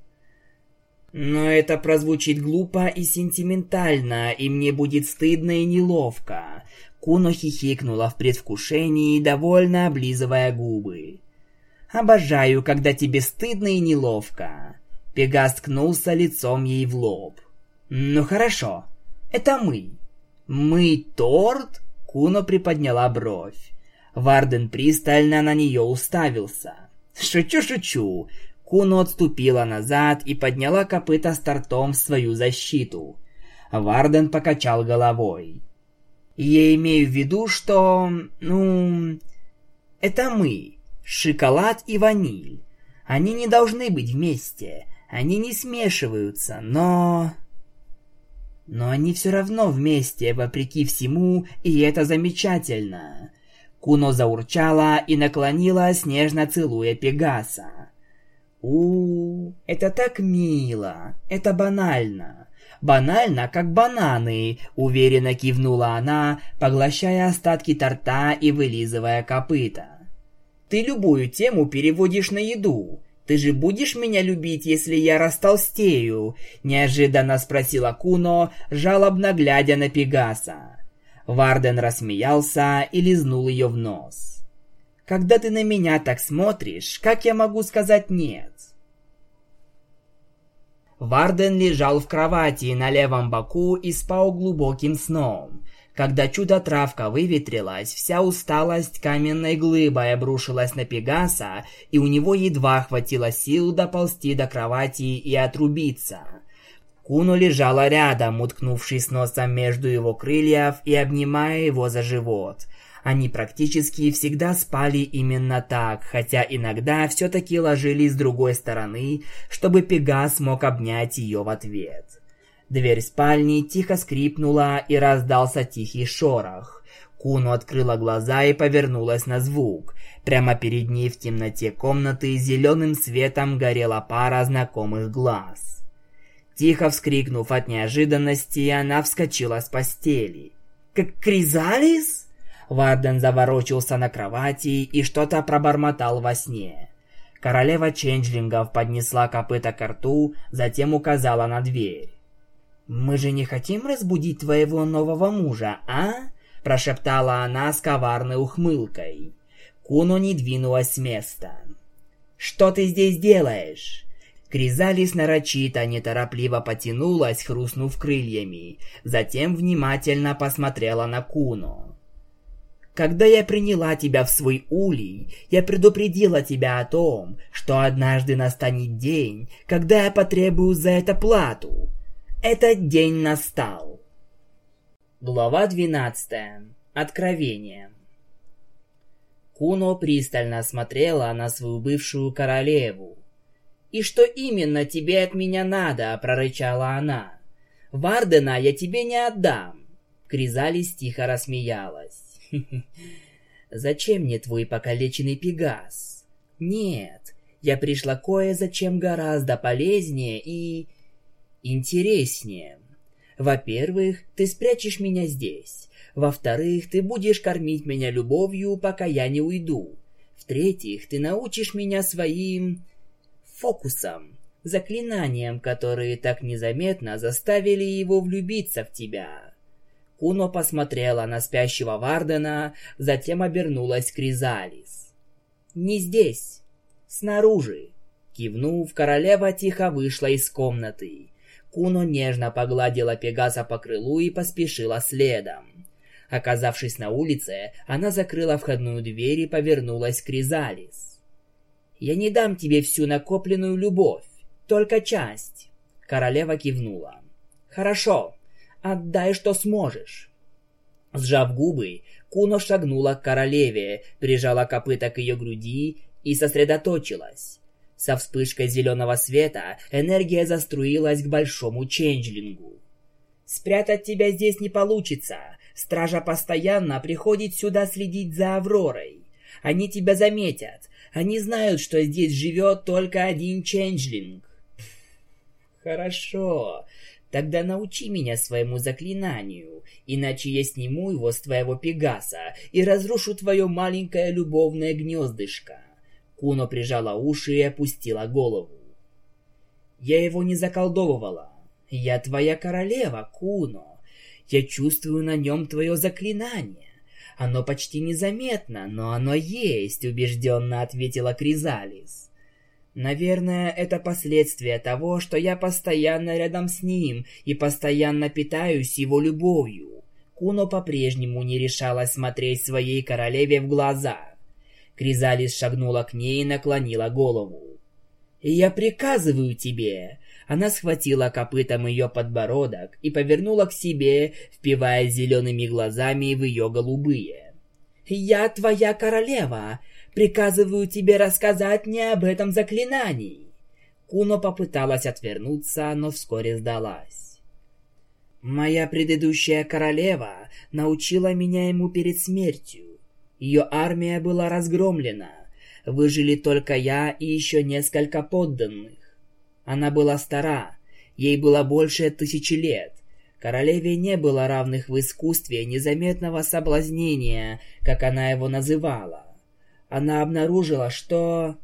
Но это прозвучит глупо и сентиментально, и мне будет стыдно и неловко. Куно хихикнула в предвкушении, довольно облизывая губы. «Обожаю, когда тебе стыдно и неловко». Пегас ткнулся лицом ей в лоб. «Ну хорошо, это мы». «Мы торт?» Куно приподняла бровь. Варден пристально на нее уставился. «Шучу-шучу!» Куно отступила назад и подняла копыта с тортом в свою защиту. Варден покачал головой. «Я имею в виду, что... ну... это мы. Шоколад и ваниль. Они не должны быть вместе. Они не смешиваются, но... Но они все равно вместе, вопреки всему, и это замечательно. Куно заурчала и наклонилась, нежно целуя Пегаса. у, это так мило, это банально. Банально, как бананы, уверенно кивнула она, поглощая остатки торта и вылизывая копыта. Ты любую тему переводишь на еду. Ты же будешь меня любить, если я растолстею? Неожиданно спросила Куно, жалобно глядя на Пегаса. Варден рассмеялся и лизнул ее в нос. «Когда ты на меня так смотришь, как я могу сказать «нет»?» Варден лежал в кровати на левом боку и спал глубоким сном. Когда чудо-травка выветрилась, вся усталость каменной глыбой обрушилась на Пегаса, и у него едва хватило сил доползти до кровати и отрубиться. Куну лежала рядом, уткнувшись носом между его крыльев и обнимая его за живот. Они практически всегда спали именно так, хотя иногда все-таки ложились с другой стороны, чтобы Пегас мог обнять ее в ответ. Дверь спальни тихо скрипнула и раздался тихий шорох. Куну открыла глаза и повернулась на звук. Прямо перед ней в темноте комнаты зеленым светом горела пара знакомых глаз. Тихо вскрикнув от неожиданности, она вскочила с постели. «Как Кризалис?» Варден заворочился на кровати и что-то пробормотал во сне. Королева Ченджлингов поднесла копыта к рту, затем указала на дверь. «Мы же не хотим разбудить твоего нового мужа, а?» – прошептала она с коварной ухмылкой. Куно не двинулась с места. «Что ты здесь делаешь?» Кризалис нарочито неторопливо потянулась, хрустнув крыльями, затем внимательно посмотрела на Куно. Когда я приняла тебя в свой улей, я предупредила тебя о том, что однажды настанет день, когда я потребую за это плату. Этот день настал. Глава 12. Откровение. Куно пристально смотрела на свою бывшую королеву. «И что именно тебе от меня надо?» – прорычала она. «Вардена я тебе не отдам!» Кризалис тихо рассмеялась. «Зачем мне твой покалеченный Пегас?» «Нет, я пришла кое-зачем гораздо полезнее и интереснее. Во-первых, ты спрячешь меня здесь. Во-вторых, ты будешь кормить меня любовью, пока я не уйду. В-третьих, ты научишь меня своим... фокусам, заклинаниям, которые так незаметно заставили его влюбиться в тебя. Куно посмотрела на спящего Вардена, затем обернулась к Кризалис. «Не здесь, снаружи». Кивнув, королева тихо вышла из комнаты. Куно нежно погладила Пегаса по крылу и поспешила следом. Оказавшись на улице, она закрыла входную дверь и повернулась к Кризалис. «Я не дам тебе всю накопленную любовь, только часть». Королева кивнула. «Хорошо, отдай, что сможешь». Сжав губы, Куно шагнула к королеве, прижала копыта к ее груди и сосредоточилась. Со вспышкой зеленого света энергия заструилась к большому ченджлингу. «Спрятать тебя здесь не получится. Стража постоянно приходит сюда следить за Авророй. Они тебя заметят. Они знают, что здесь живет только один ченджлинг». «Хорошо. Тогда научи меня своему заклинанию, иначе я сниму его с твоего Пегаса и разрушу твое маленькое любовное гнездышко». Куно прижала уши и опустила голову. «Я его не заколдовывала. Я твоя королева, Куно. Я чувствую на нем твое заклинание. Оно почти незаметно, но оно есть», — убежденно ответила Кризалис. «Наверное, это последствия того, что я постоянно рядом с ним и постоянно питаюсь его любовью». Куно по-прежнему не решалась смотреть своей королеве в глаза. Кризалис шагнула к ней и наклонила голову. «Я приказываю тебе!» Она схватила копытом ее подбородок и повернула к себе, впивая зелеными глазами в ее голубые. «Я твоя королева! Приказываю тебе рассказать мне об этом заклинании!» Куно попыталась отвернуться, но вскоре сдалась. «Моя предыдущая королева научила меня ему перед смертью. Ее армия была разгромлена. Выжили только я и еще несколько подданных. Она была стара, ей было больше тысячи лет. Королеве не было равных в искусстве незаметного соблазнения, как она его называла. Она обнаружила, что...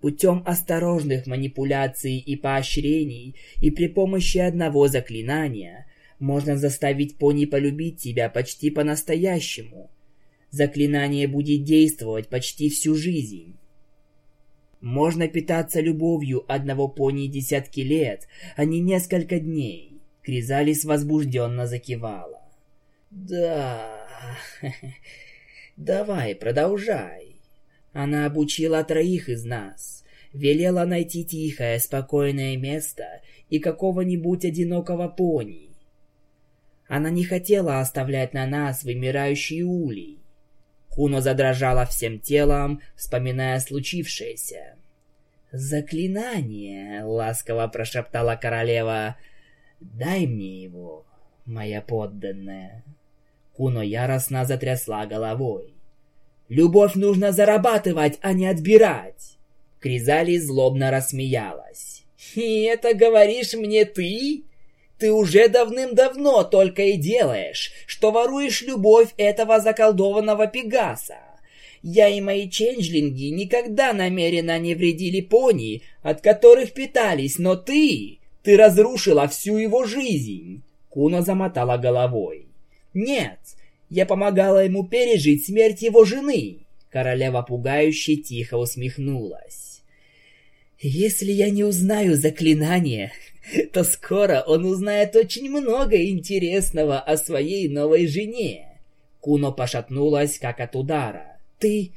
Путем осторожных манипуляций и поощрений и при помощи одного заклинания можно заставить пони полюбить тебя почти по-настоящему – заклинание будет действовать почти всю жизнь. Можно питаться любовью одного пони десятки лет, а не несколько дней. Кризалис возбужденно закивала. Да, давай, продолжай. Она обучила троих из нас. Велела найти тихое, спокойное место и какого-нибудь одинокого пони. Она не хотела оставлять на нас вымирающий улей. Куно задрожала всем телом, вспоминая случившееся. «Заклинание!» — ласково прошептала королева. «Дай мне его, моя подданная». Куно яростно затрясла головой. «Любовь нужно зарабатывать, а не отбирать!» Кризали злобно рассмеялась. «И это говоришь мне ты? Ты уже давным-давно только и делаешь, что воруешь любовь этого заколдованного Пегаса. Я и мои ченджлинги никогда намеренно не вредили пони, от которых питались, но ты... Ты разрушила всю его жизнь. Куна замотала головой. Нет, я помогала ему пережить смерть его жены. Королева пугающе тихо усмехнулась. Если я не узнаю заклинание, то скоро он узнает очень много интересного о своей новой жене. Куно пошатнулась, как от удара. «Ты...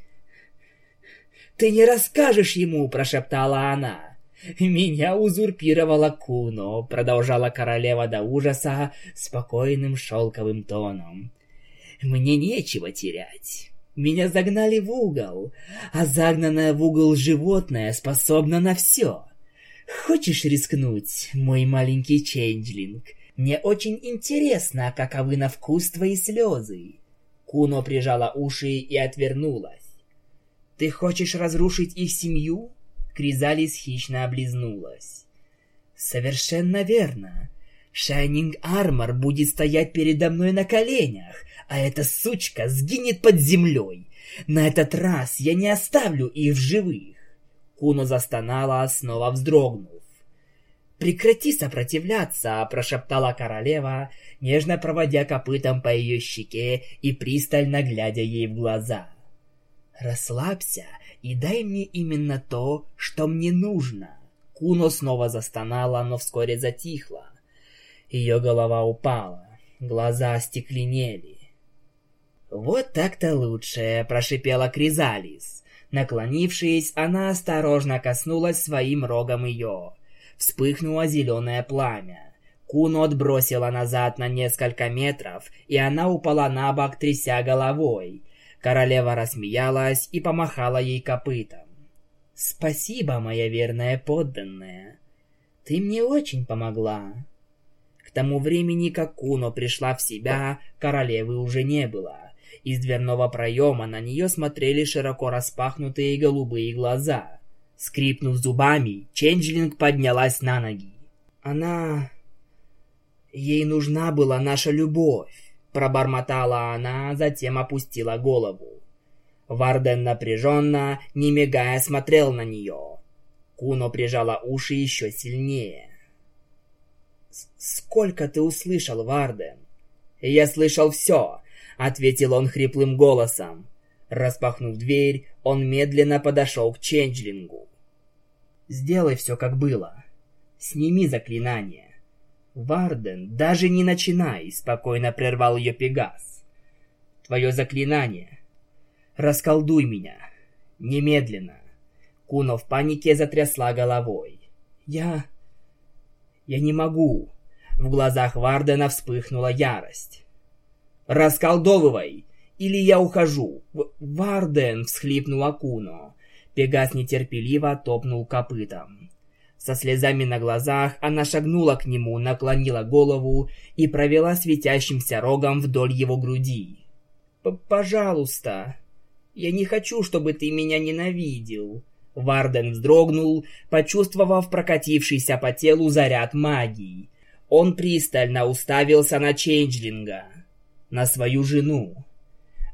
ты не расскажешь ему!» – прошептала она. «Меня узурпировала Куно», — продолжала королева до ужаса спокойным шелковым тоном. «Мне нечего терять. Меня загнали в угол, а загнанное в угол животное способно на все. Хочешь рискнуть, мой маленький ченджлинг? Мне очень интересно, каковы на вкус твои слезы. Куно прижала уши и отвернулась. Ты хочешь разрушить их семью? Кризалис хищно облизнулась. Совершенно верно. Шайнинг Армор будет стоять передо мной на коленях, а эта сучка сгинет под землей. На этот раз я не оставлю их в живых. Куно застонала, снова вздрогнув. «Прекрати сопротивляться!» – прошептала королева, нежно проводя копытом по ее щеке и пристально глядя ей в глаза. «Расслабься и дай мне именно то, что мне нужно!» Куно снова застонала, но вскоре затихла. Ее голова упала, глаза остекленели. «Вот так-то лучше!» – прошипела Кризалис. Наклонившись, она осторожно коснулась своим рогом ее. Вспыхнуло зеленое пламя. Куну отбросила назад на несколько метров, и она упала на бок, тряся головой. Королева рассмеялась и помахала ей копытом. «Спасибо, моя верная подданная. Ты мне очень помогла». К тому времени, как Куно пришла в себя, королевы уже не было. Из дверного проема на нее смотрели широко распахнутые голубые глаза. Скрипнув зубами, Ченджлинг поднялась на ноги. «Она... ей нужна была наша любовь», — пробормотала она, затем опустила голову. Варден напряженно, не мигая, смотрел на нее. Куно прижала уши еще сильнее. «Сколько ты услышал, Варден?» «Я слышал все. — ответил он хриплым голосом. Распахнув дверь, он медленно подошел к Ченджлингу. «Сделай все, как было. Сними заклинание». «Варден, даже не начинай», — спокойно прервал ее Пегас. «Твое заклинание. Расколдуй меня. Немедленно». Куно в панике затрясла головой. «Я... я не могу». В глазах Вардена вспыхнула ярость. «Расколдовывай! Или я ухожу!» «Варден!» — всхлипнул Акуно. Пегас нетерпеливо топнул копытом. Со слезами на глазах она шагнула к нему, наклонила голову и провела светящимся рогом вдоль его груди. «Пожалуйста, я не хочу, чтобы ты меня ненавидел». Варден вздрогнул, почувствовав прокатившийся по телу заряд магии. Он пристально уставился на Чейнджлинга на свою жену.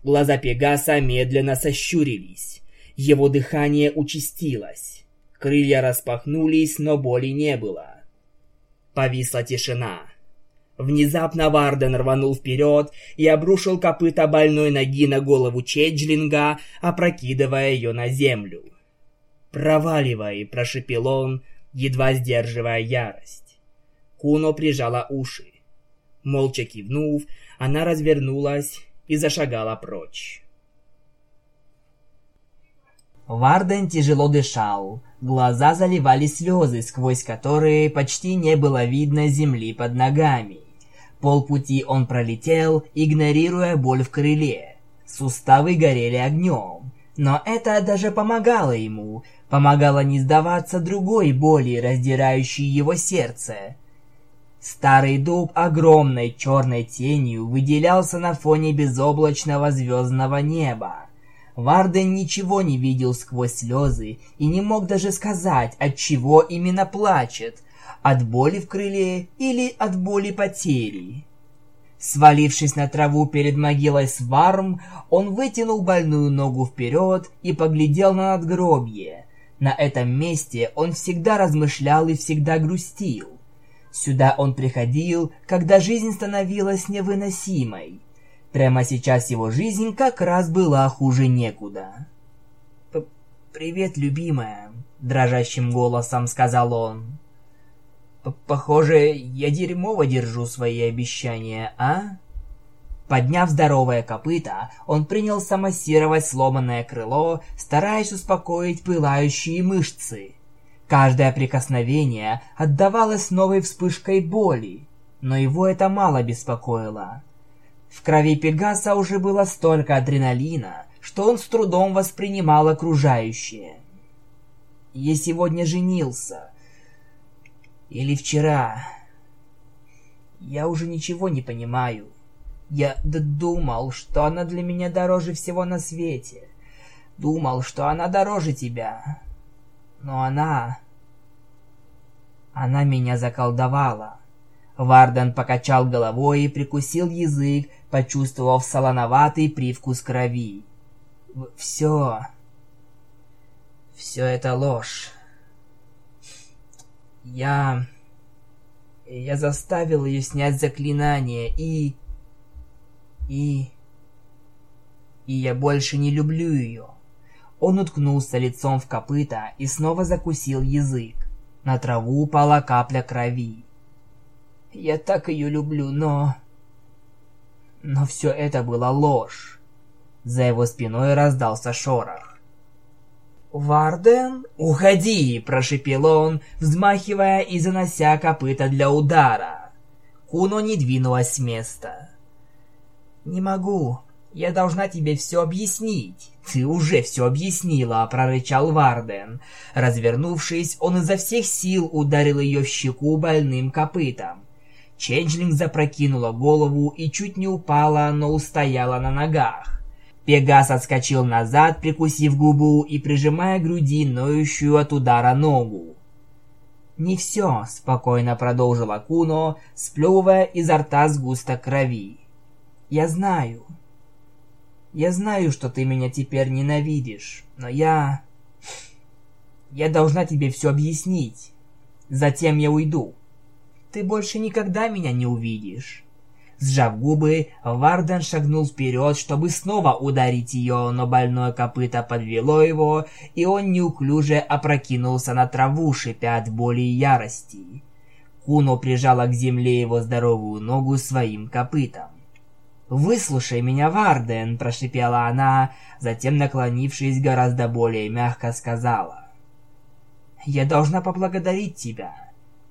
Глаза Пегаса медленно сощурились. Его дыхание участилось. Крылья распахнулись, но боли не было. Повисла тишина. Внезапно Варден рванул вперед и обрушил копыта больной ноги на голову Чеджлинга, опрокидывая ее на землю. «Проваливай!» – прошепел он, едва сдерживая ярость. Куно прижала уши. Молча кивнув, она развернулась и зашагала прочь. Варден тяжело дышал. Глаза заливали слезы, сквозь которые почти не было видно земли под ногами. Полпути он пролетел, игнорируя боль в крыле. Суставы горели огнем. Но это даже помогало ему, помогало не сдаваться другой боли, раздирающей его сердце. Старый дуб огромной черной тенью выделялся на фоне безоблачного звездного неба. Варден ничего не видел сквозь слезы и не мог даже сказать, от чего именно плачет, от боли в крыле или от боли потери. Свалившись на траву перед могилой Сварм, он вытянул больную ногу вперед и поглядел на надгробье. На этом месте он всегда размышлял и всегда грустил. Сюда он приходил, когда жизнь становилась невыносимой. Прямо сейчас его жизнь как раз была хуже некуда. «Привет, любимая», — дрожащим голосом сказал он. Похоже, я дерьмово держу свои обещания, а? Подняв здоровое копыто, он принялся массировать сломанное крыло, стараясь успокоить пылающие мышцы. Каждое прикосновение отдавалось новой вспышкой боли, но его это мало беспокоило. В крови Пегаса уже было столько адреналина, что он с трудом воспринимал окружающее. «Я сегодня женился», или вчера. Я уже ничего не понимаю. Я думал, что она для меня дороже всего на свете. Думал, что она дороже тебя. Но она... Она меня заколдовала. Варден покачал головой и прикусил язык, почувствовав солоноватый привкус крови. Все... Все это ложь. Я... Я заставил ее снять заклинание и... И... И я больше не люблю ее. Он уткнулся лицом в копыта и снова закусил язык. На траву упала капля крови. Я так ее люблю, но... Но все это была ложь. За его спиной раздался шорох. «Варден, уходи!» – прошепел он, взмахивая и занося копыта для удара. Куно не двинулась с места. «Не могу. Я должна тебе все объяснить». «Ты уже все объяснила», – прорычал Варден. Развернувшись, он изо всех сил ударил ее в щеку больным копытом. Ченджлинг запрокинула голову и чуть не упала, но устояла на ногах. Пегас отскочил назад, прикусив губу и прижимая к груди ноющую от удара ногу. «Не все», — спокойно продолжила Куно, сплевывая изо рта сгусток крови. «Я знаю. Я знаю, что ты меня теперь ненавидишь, но я... Я должна тебе все объяснить. Затем я уйду. Ты больше никогда меня не увидишь. Сжав губы, Варден шагнул вперед, чтобы снова ударить ее, но больное копыто подвело его, и он неуклюже опрокинулся на траву, шипя от боли и ярости. Куно прижала к земле его здоровую ногу своим копытом. «Выслушай меня, Варден!» – прошипела она, затем, наклонившись гораздо более мягко, сказала. «Я должна поблагодарить тебя».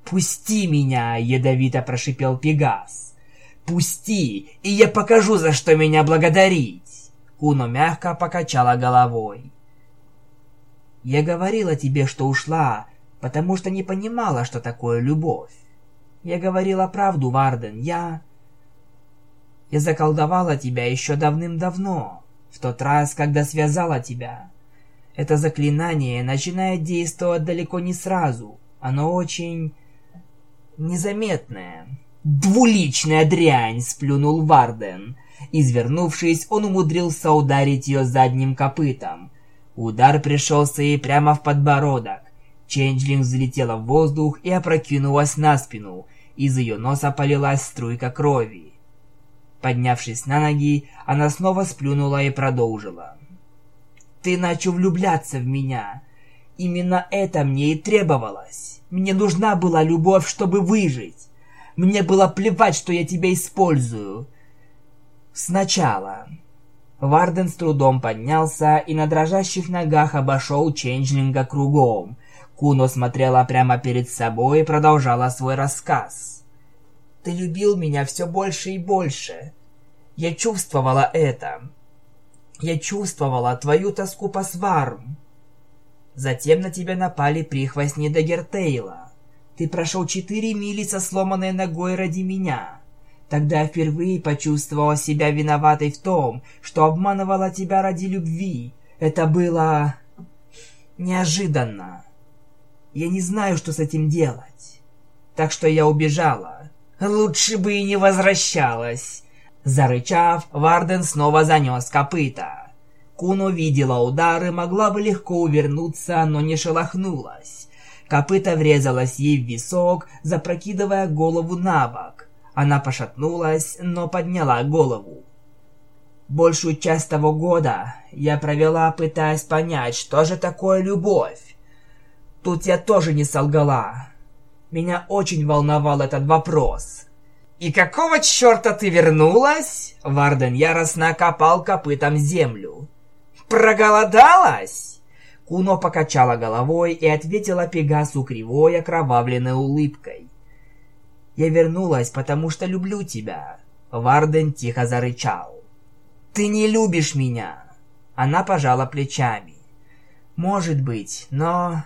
«Пусти меня!» – ядовито прошипел Пегас. «Пусти, и я покажу, за что меня благодарить!» Куно мягко покачала головой. «Я говорила тебе, что ушла, потому что не понимала, что такое любовь. Я говорила правду, Варден, я... Я заколдовала тебя еще давным-давно, в тот раз, когда связала тебя. Это заклинание начинает действовать далеко не сразу, оно очень... незаметное». «Двуличная дрянь!» — сплюнул Варден. Извернувшись, он умудрился ударить ее задним копытом. Удар пришелся ей прямо в подбородок. Ченджлинг взлетела в воздух и опрокинулась на спину. Из ее носа полилась струйка крови. Поднявшись на ноги, она снова сплюнула и продолжила. «Ты начал влюбляться в меня. Именно это мне и требовалось. Мне нужна была любовь, чтобы выжить. Мне было плевать, что я тебя использую. Сначала. Варден с трудом поднялся и на дрожащих ногах обошел Ченджлинга кругом. Куно смотрела прямо перед собой и продолжала свой рассказ. Ты любил меня все больше и больше. Я чувствовала это. Я чувствовала твою тоску по сварм. Затем на тебя напали прихвостни Дагертейла. Ты прошел четыре мили со сломанной ногой ради меня. Тогда я впервые почувствовала себя виноватой в том, что обманывала тебя ради любви. Это было... неожиданно. Я не знаю, что с этим делать. Так что я убежала. Лучше бы и не возвращалась. Зарычав, Варден снова занес копыта. Куно видела удары, могла бы легко увернуться, но не шелохнулась. Копыта врезалась ей в висок, запрокидывая голову на бок. Она пошатнулась, но подняла голову. Большую часть того года я провела, пытаясь понять, что же такое любовь. Тут я тоже не солгала. Меня очень волновал этот вопрос. «И какого черта ты вернулась?» Варден яростно копал копытом землю. «Проголодалась?» Куно покачала головой и ответила Пегасу кривой окровавленной улыбкой. «Я вернулась, потому что люблю тебя», — Варден тихо зарычал. «Ты не любишь меня!» Она пожала плечами. «Может быть, но...»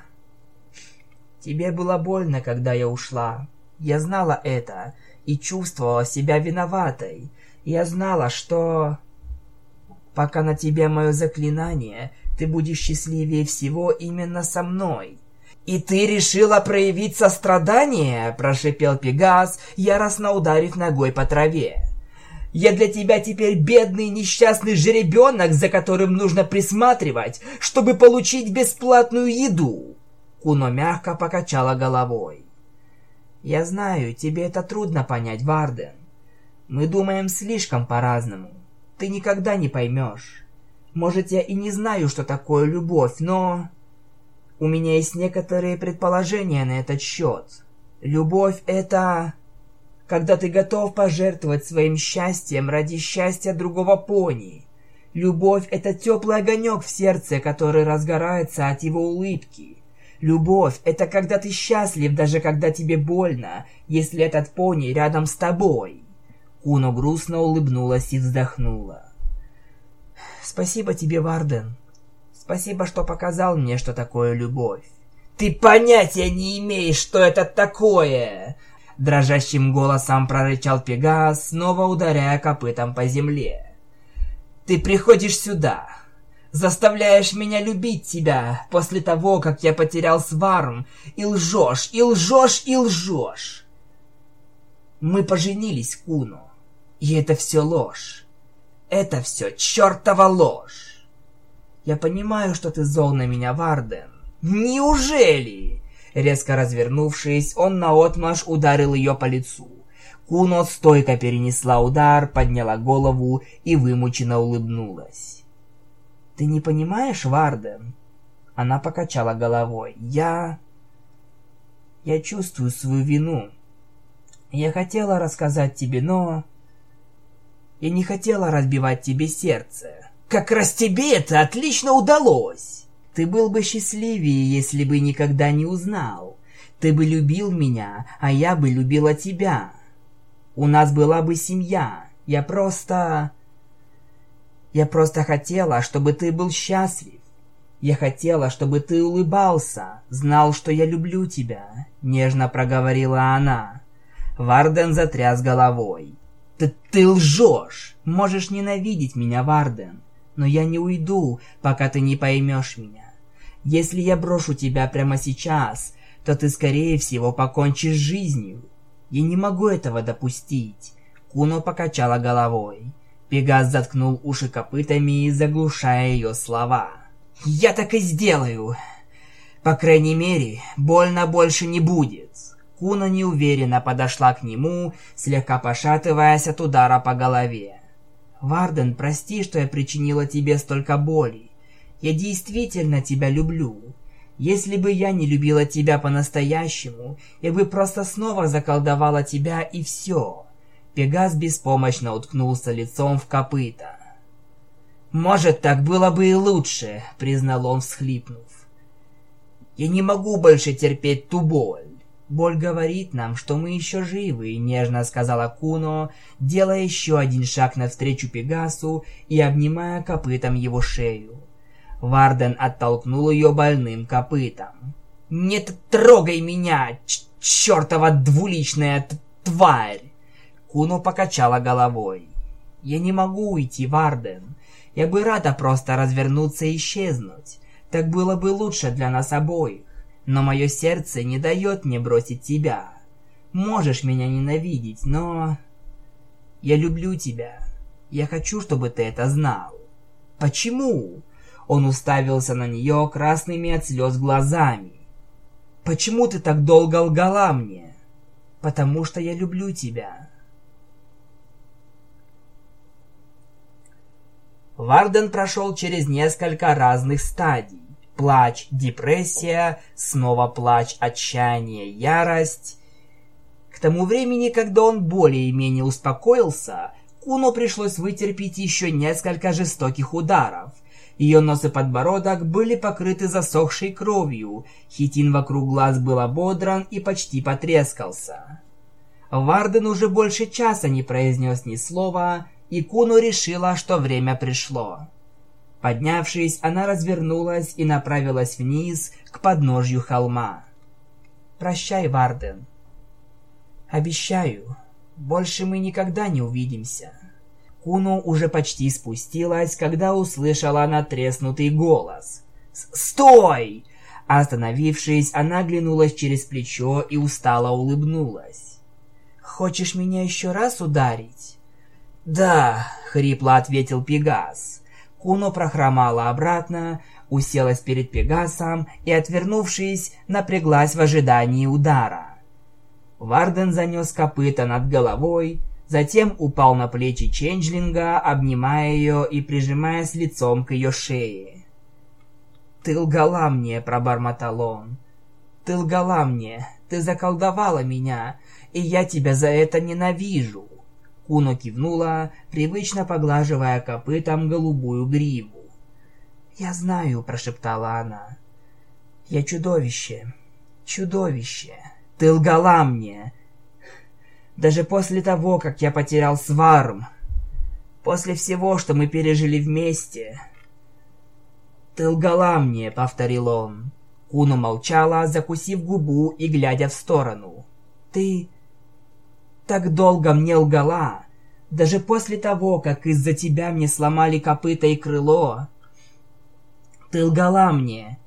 «Тебе было больно, когда я ушла. Я знала это и чувствовала себя виноватой. Я знала, что...» «Пока на тебе мое заклинание, ты будешь счастливее всего именно со мной». «И ты решила проявить сострадание?» – прошипел Пегас, яростно ударив ногой по траве. «Я для тебя теперь бедный несчастный жеребенок, за которым нужно присматривать, чтобы получить бесплатную еду!» Куно мягко покачала головой. «Я знаю, тебе это трудно понять, Варден. Мы думаем слишком по-разному. Ты никогда не поймешь. Может, я и не знаю, что такое любовь, но...» У меня есть некоторые предположения на этот счет. Любовь — это... Когда ты готов пожертвовать своим счастьем ради счастья другого пони. Любовь — это теплый огонек в сердце, который разгорается от его улыбки. Любовь — это когда ты счастлив, даже когда тебе больно, если этот пони рядом с тобой. Куно грустно улыбнулась и вздохнула. «Спасибо тебе, Варден. Спасибо, что показал мне, что такое любовь. Ты понятия не имеешь, что это такое! Дрожащим голосом прорычал Пегас, снова ударяя копытом по земле. Ты приходишь сюда, заставляешь меня любить тебя после того, как я потерял сварм, и лжешь, и лжешь, и лжешь. Мы поженились, Куно, и это все ложь. Это все чертова ложь. Я понимаю, что ты зол на меня, Варден. Неужели? Резко развернувшись, он наотмашь ударил ее по лицу. Куно стойко перенесла удар, подняла голову и вымученно улыбнулась. «Ты не понимаешь, Варден?» Она покачала головой. «Я... я чувствую свою вину. Я хотела рассказать тебе, но... Я не хотела разбивать тебе сердце. Как раз тебе это отлично удалось. Ты был бы счастливее, если бы никогда не узнал. Ты бы любил меня, а я бы любила тебя. У нас была бы семья. Я просто... Я просто хотела, чтобы ты был счастлив. Я хотела, чтобы ты улыбался, знал, что я люблю тебя, нежно проговорила она. Варден затряс головой. Ты, ты лжешь! Можешь ненавидеть меня, Варден но я не уйду, пока ты не поймешь меня. Если я брошу тебя прямо сейчас, то ты, скорее всего, покончишь жизнью. Я не могу этого допустить. Куно покачала головой. Пегас заткнул уши копытами, заглушая ее слова. «Я так и сделаю. По крайней мере, больно больше не будет». Куна неуверенно подошла к нему, слегка пошатываясь от удара по голове. Варден, прости, что я причинила тебе столько боли. Я действительно тебя люблю. Если бы я не любила тебя по-настоящему, я бы просто снова заколдовала тебя и все. Пегас беспомощно уткнулся лицом в копыта. «Может, так было бы и лучше», — признал он, всхлипнув. «Я не могу больше терпеть ту боль. Боль говорит нам, что мы еще живы, нежно сказала Куно, делая еще один шаг навстречу Пегасу и обнимая копытом его шею. Варден оттолкнул ее больным копытом. «Не трогай меня, чертова двуличная тварь!» Куно покачала головой. «Я не могу уйти, Варден. Я бы рада просто развернуться и исчезнуть. Так было бы лучше для нас обоих. Но мое сердце не дает мне бросить тебя. Можешь меня ненавидеть, но... Я люблю тебя. Я хочу, чтобы ты это знал. Почему? Он уставился на нее красными от слез глазами. Почему ты так долго лгала мне? Потому что я люблю тебя. Варден прошел через несколько разных стадий. Плач, депрессия, снова плач, отчаяние, ярость. К тому времени, когда он более-менее успокоился, Куно пришлось вытерпеть еще несколько жестоких ударов. Ее нос и подбородок были покрыты засохшей кровью, хитин вокруг глаз был ободран и почти потрескался. Варден уже больше часа не произнес ни слова, и Куну решила, что время пришло. Поднявшись, она развернулась и направилась вниз к подножью холма. «Прощай, Варден. Обещаю, больше мы никогда не увидимся». Куну уже почти спустилась, когда услышала натреснутый голос. «Стой!» Остановившись, она оглянулась через плечо и устало улыбнулась. «Хочешь меня еще раз ударить?» «Да», — хрипло ответил Пегас. Куно прохромала обратно, уселась перед Пегасом и, отвернувшись, напряглась в ожидании удара. Варден занес копыта над головой, затем упал на плечи Ченджлинга, обнимая ее и прижимаясь лицом к ее шее. «Ты лгала мне», — пробормотал он. «Ты лгала мне, ты заколдовала меня, и я тебя за это ненавижу». Куно кивнула, привычно поглаживая копытом голубую гриву. «Я знаю», — прошептала она. «Я чудовище. Чудовище. Ты лгала мне. Даже после того, как я потерял сварм. После всего, что мы пережили вместе. Ты лгала мне», — повторил он. Куно молчала, закусив губу и глядя в сторону. «Ты так долго мне лгала. Даже после того, как из-за тебя мне сломали копыта и крыло. Ты лгала мне.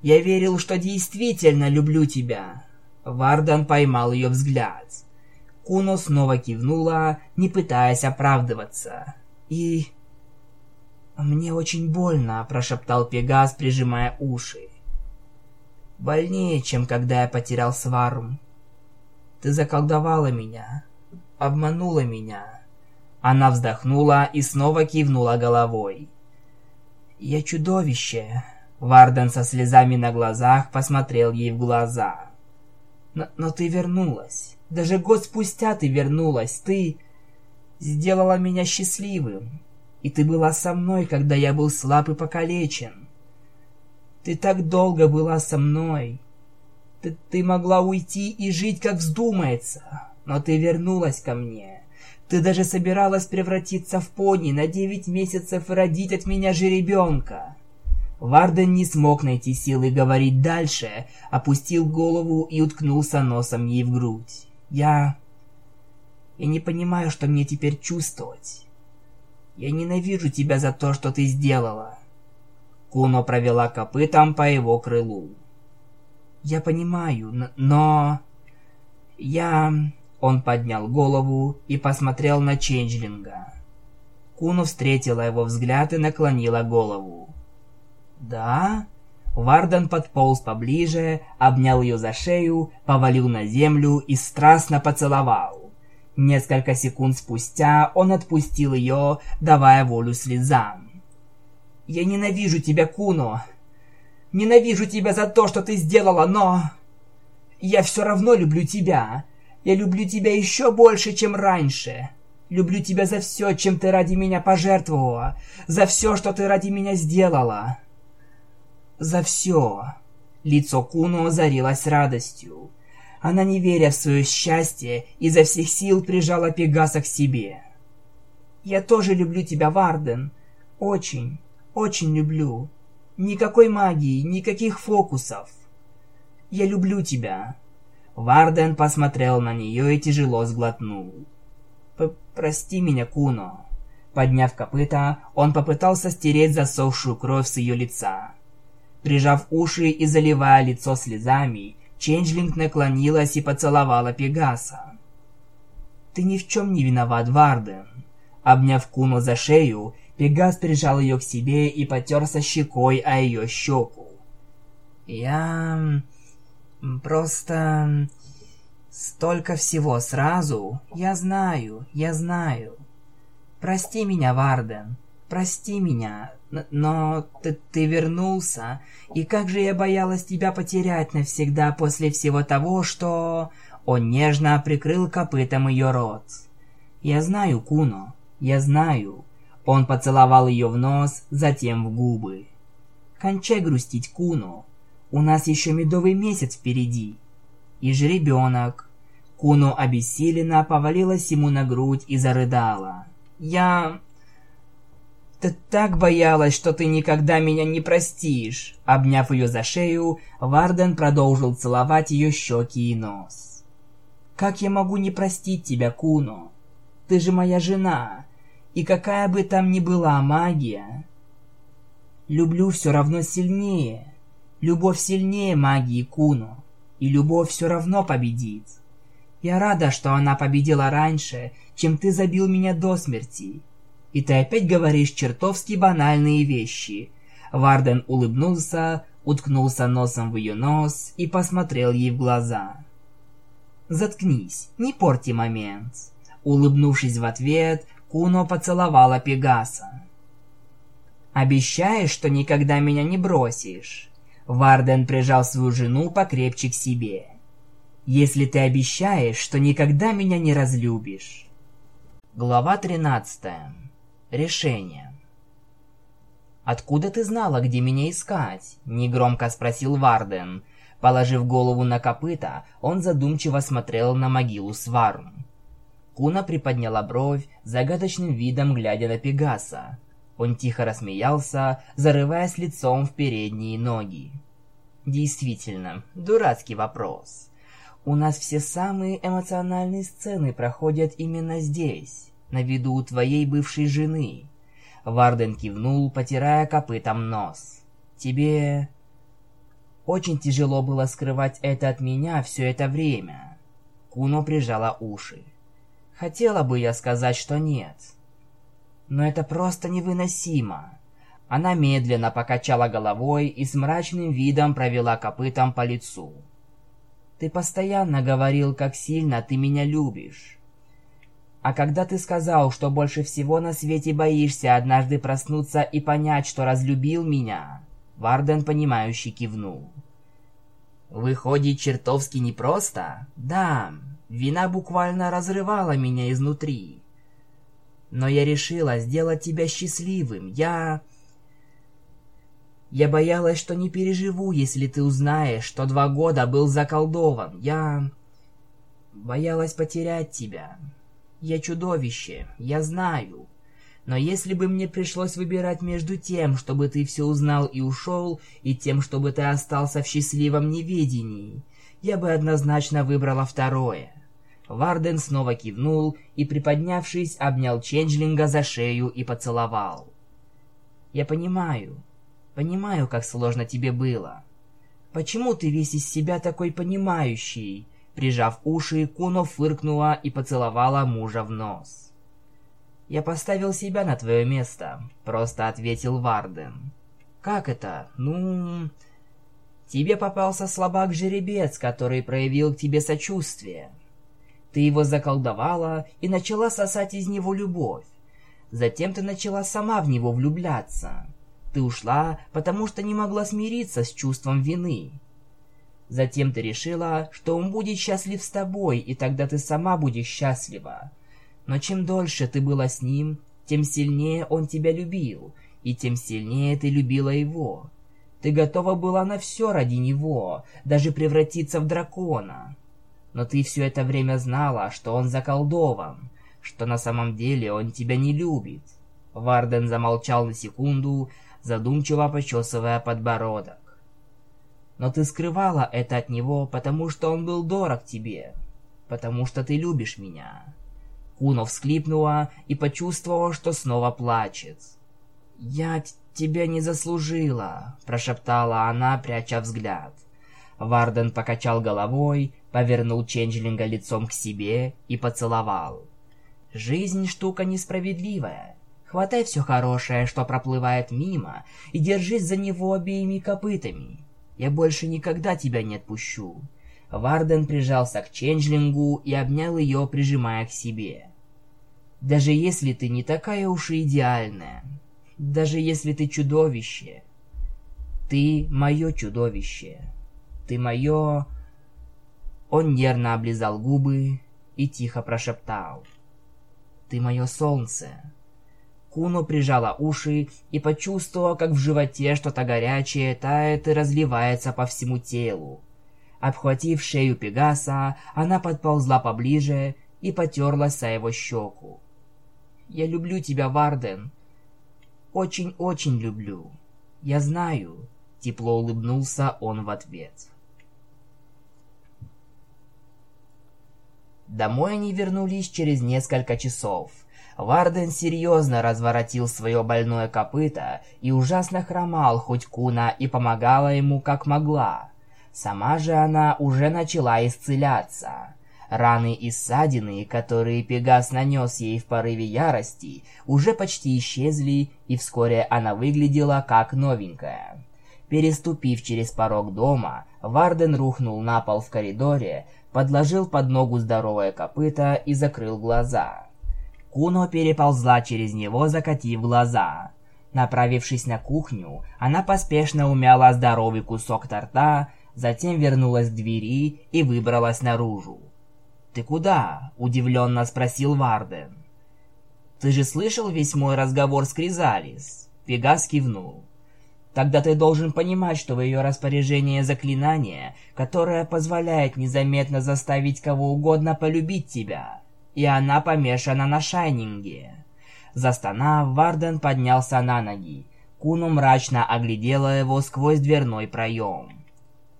Я верил, что действительно люблю тебя. Вардан поймал ее взгляд. Куно снова кивнула, не пытаясь оправдываться. И... «Мне очень больно», – прошептал Пегас, прижимая уши. «Больнее, чем когда я потерял сварм. Ты заколдовала меня, обманула меня. Она вздохнула и снова кивнула головой. Я чудовище. Варден со слезами на глазах посмотрел ей в глаза. Но, но ты вернулась. Даже год спустя ты вернулась. Ты сделала меня счастливым. И ты была со мной, когда я был слаб и покалечен. Ты так долго была со мной. Ты, ты могла уйти и жить, как вздумается, но ты вернулась ко мне. Ты даже собиралась превратиться в пони на девять месяцев и родить от меня жеребенка. Варден не смог найти силы говорить дальше, опустил голову и уткнулся носом ей в грудь. Я... Я не понимаю, что мне теперь чувствовать. Я ненавижу тебя за то, что ты сделала. Куно провела копытом по его крылу. Я понимаю, но... Я... Он поднял голову и посмотрел на Ченджлинга. Куну встретила его взгляд и наклонила голову. «Да?» Вардан подполз поближе, обнял ее за шею, повалил на землю и страстно поцеловал. Несколько секунд спустя он отпустил ее, давая волю слезам. «Я ненавижу тебя, Куно! Ненавижу тебя за то, что ты сделала, но... Я все равно люблю тебя. Я люблю тебя еще больше, чем раньше. Люблю тебя за все, чем ты ради меня пожертвовала. За все, что ты ради меня сделала. За все. Лицо Куно озарилось радостью. Она, не веря в свое счастье, изо всех сил прижала Пегаса к себе. «Я тоже люблю тебя, Варден. Очень, очень люблю. Никакой магии, никаких фокусов. Я люблю тебя». Варден посмотрел на нее и тяжело сглотнул. «Прости меня, Куно». Подняв копыта, он попытался стереть засохшую кровь с ее лица. Прижав уши и заливая лицо слезами, Ченджлинг наклонилась и поцеловала Пегаса. «Ты ни в чем не виноват, Варден». Обняв Куну за шею, Пегас прижал ее к себе и потерся щекой о ее щеку. «Я... просто... столько всего сразу. Я знаю, я знаю. Прости меня, Варден, прости меня, но ты, ты вернулся, и как же я боялась тебя потерять навсегда после всего того, что...» Он нежно прикрыл копытом ее рот. «Я знаю, Куно, я знаю». Он поцеловал ее в нос, затем в губы. «Кончай грустить, Куно. У нас еще медовый месяц впереди. И жеребенок». Куно обессиленно повалилась ему на грудь и зарыдала. «Я... Ты так боялась, что ты никогда меня не простишь!» Обняв ее за шею, Варден продолжил целовать ее щеки и нос. «Как я могу не простить тебя, Куно? Ты же моя жена, и какая бы там ни была магия, люблю все равно сильнее. Любовь сильнее магии Куно, и любовь все равно победит. Я рада, что она победила раньше, чем ты забил меня до смерти. И ты опять говоришь чертовски банальные вещи. Варден улыбнулся, уткнулся носом в ее нос и посмотрел ей в глаза. «Заткнись, не порти момент». Улыбнувшись в ответ, Куно поцеловала Пегаса. «Обещаешь, что никогда меня не бросишь?» Варден прижал свою жену покрепче к себе. «Если ты обещаешь, что никогда меня не разлюбишь». Глава тринадцатая. Решение. «Откуда ты знала, где меня искать?» – негромко спросил Варден. Положив голову на копыта, он задумчиво смотрел на могилу Сварм. Куна приподняла бровь, загадочным видом глядя на Пегаса. Он тихо рассмеялся, зарываясь лицом в передние ноги. «Действительно, дурацкий вопрос. У нас все самые эмоциональные сцены проходят именно здесь» на виду у твоей бывшей жены». Варден кивнул, потирая копытом нос. «Тебе...» «Очень тяжело было скрывать это от меня все это время». Куно прижала уши. «Хотела бы я сказать, что нет. Но это просто невыносимо». Она медленно покачала головой и с мрачным видом провела копытом по лицу. «Ты постоянно говорил, как сильно ты меня любишь. А когда ты сказал, что больше всего на свете боишься однажды проснуться и понять, что разлюбил меня, Варден, понимающе кивнул. Выходит, чертовски непросто? Да, вина буквально разрывала меня изнутри. Но я решила сделать тебя счастливым. Я... Я боялась, что не переживу, если ты узнаешь, что два года был заколдован. Я... Боялась потерять тебя. Я чудовище, я знаю. Но если бы мне пришлось выбирать между тем, чтобы ты все узнал и ушел, и тем, чтобы ты остался в счастливом неведении, я бы однозначно выбрала второе. Варден снова кивнул и, приподнявшись, обнял Ченджлинга за шею и поцеловал. «Я понимаю, понимаю, как сложно тебе было. Почему ты весь из себя такой понимающий?» Прижав уши, Куно фыркнула и поцеловала мужа в нос. «Я поставил себя на твое место», — просто ответил Варден. «Как это? Ну...» «Тебе попался слабак-жеребец, который проявил к тебе сочувствие. Ты его заколдовала и начала сосать из него любовь. Затем ты начала сама в него влюбляться. Ты ушла, потому что не могла смириться с чувством вины. Затем ты решила, что он будет счастлив с тобой, и тогда ты сама будешь счастлива. Но чем дольше ты была с ним, тем сильнее он тебя любил, и тем сильнее ты любила его. Ты готова была на все ради него, даже превратиться в дракона. Но ты все это время знала, что он заколдован, что на самом деле он тебя не любит. Варден замолчал на секунду, задумчиво почесывая подбородок. Но ты скрывала это от него, потому что он был дорог тебе, потому что ты любишь меня. Куно всклипнула и почувствовала, что снова плачет. «Я тебя не заслужила», – прошептала она, пряча взгляд. Варден покачал головой, повернул Ченджлинга лицом к себе и поцеловал. «Жизнь штука несправедливая. Хватай все хорошее, что проплывает мимо, и держись за него обеими копытами. Я больше никогда тебя не отпущу. Варден прижался к Ченджлингу и обнял ее, прижимая к себе. Даже если ты не такая уж и идеальная, даже если ты чудовище, ты мое чудовище, ты мое... Он нервно облизал губы и тихо прошептал. «Ты мое солнце». Куно прижала уши и почувствовала, как в животе что-то горячее тает и разливается по всему телу. Обхватив шею Пегаса, она подползла поближе и потерлась за его щеку. «Я люблю тебя, Варден. Очень-очень люблю. Я знаю», — тепло улыбнулся он в ответ. Домой они вернулись через несколько часов. Варден серьезно разворотил свое больное копыто и ужасно хромал, хоть Куна и помогала ему как могла. Сама же она уже начала исцеляться. Раны и ссадины, которые Пегас нанес ей в порыве ярости, уже почти исчезли, и вскоре она выглядела как новенькая. Переступив через порог дома, Варден рухнул на пол в коридоре, подложил под ногу здоровое копыто и закрыл глаза. Куно переползла через него, закатив глаза. Направившись на кухню, она поспешно умяла здоровый кусок торта, затем вернулась к двери и выбралась наружу. «Ты куда?» – удивленно спросил Варден. «Ты же слышал весь мой разговор с Кризалис?» Пегас кивнул. «Тогда ты должен понимать, что в ее распоряжении заклинание, которое позволяет незаметно заставить кого угодно полюбить тебя, и она помешана на Шайнинге». Застонав, Варден поднялся на ноги. Куну мрачно оглядела его сквозь дверной проем.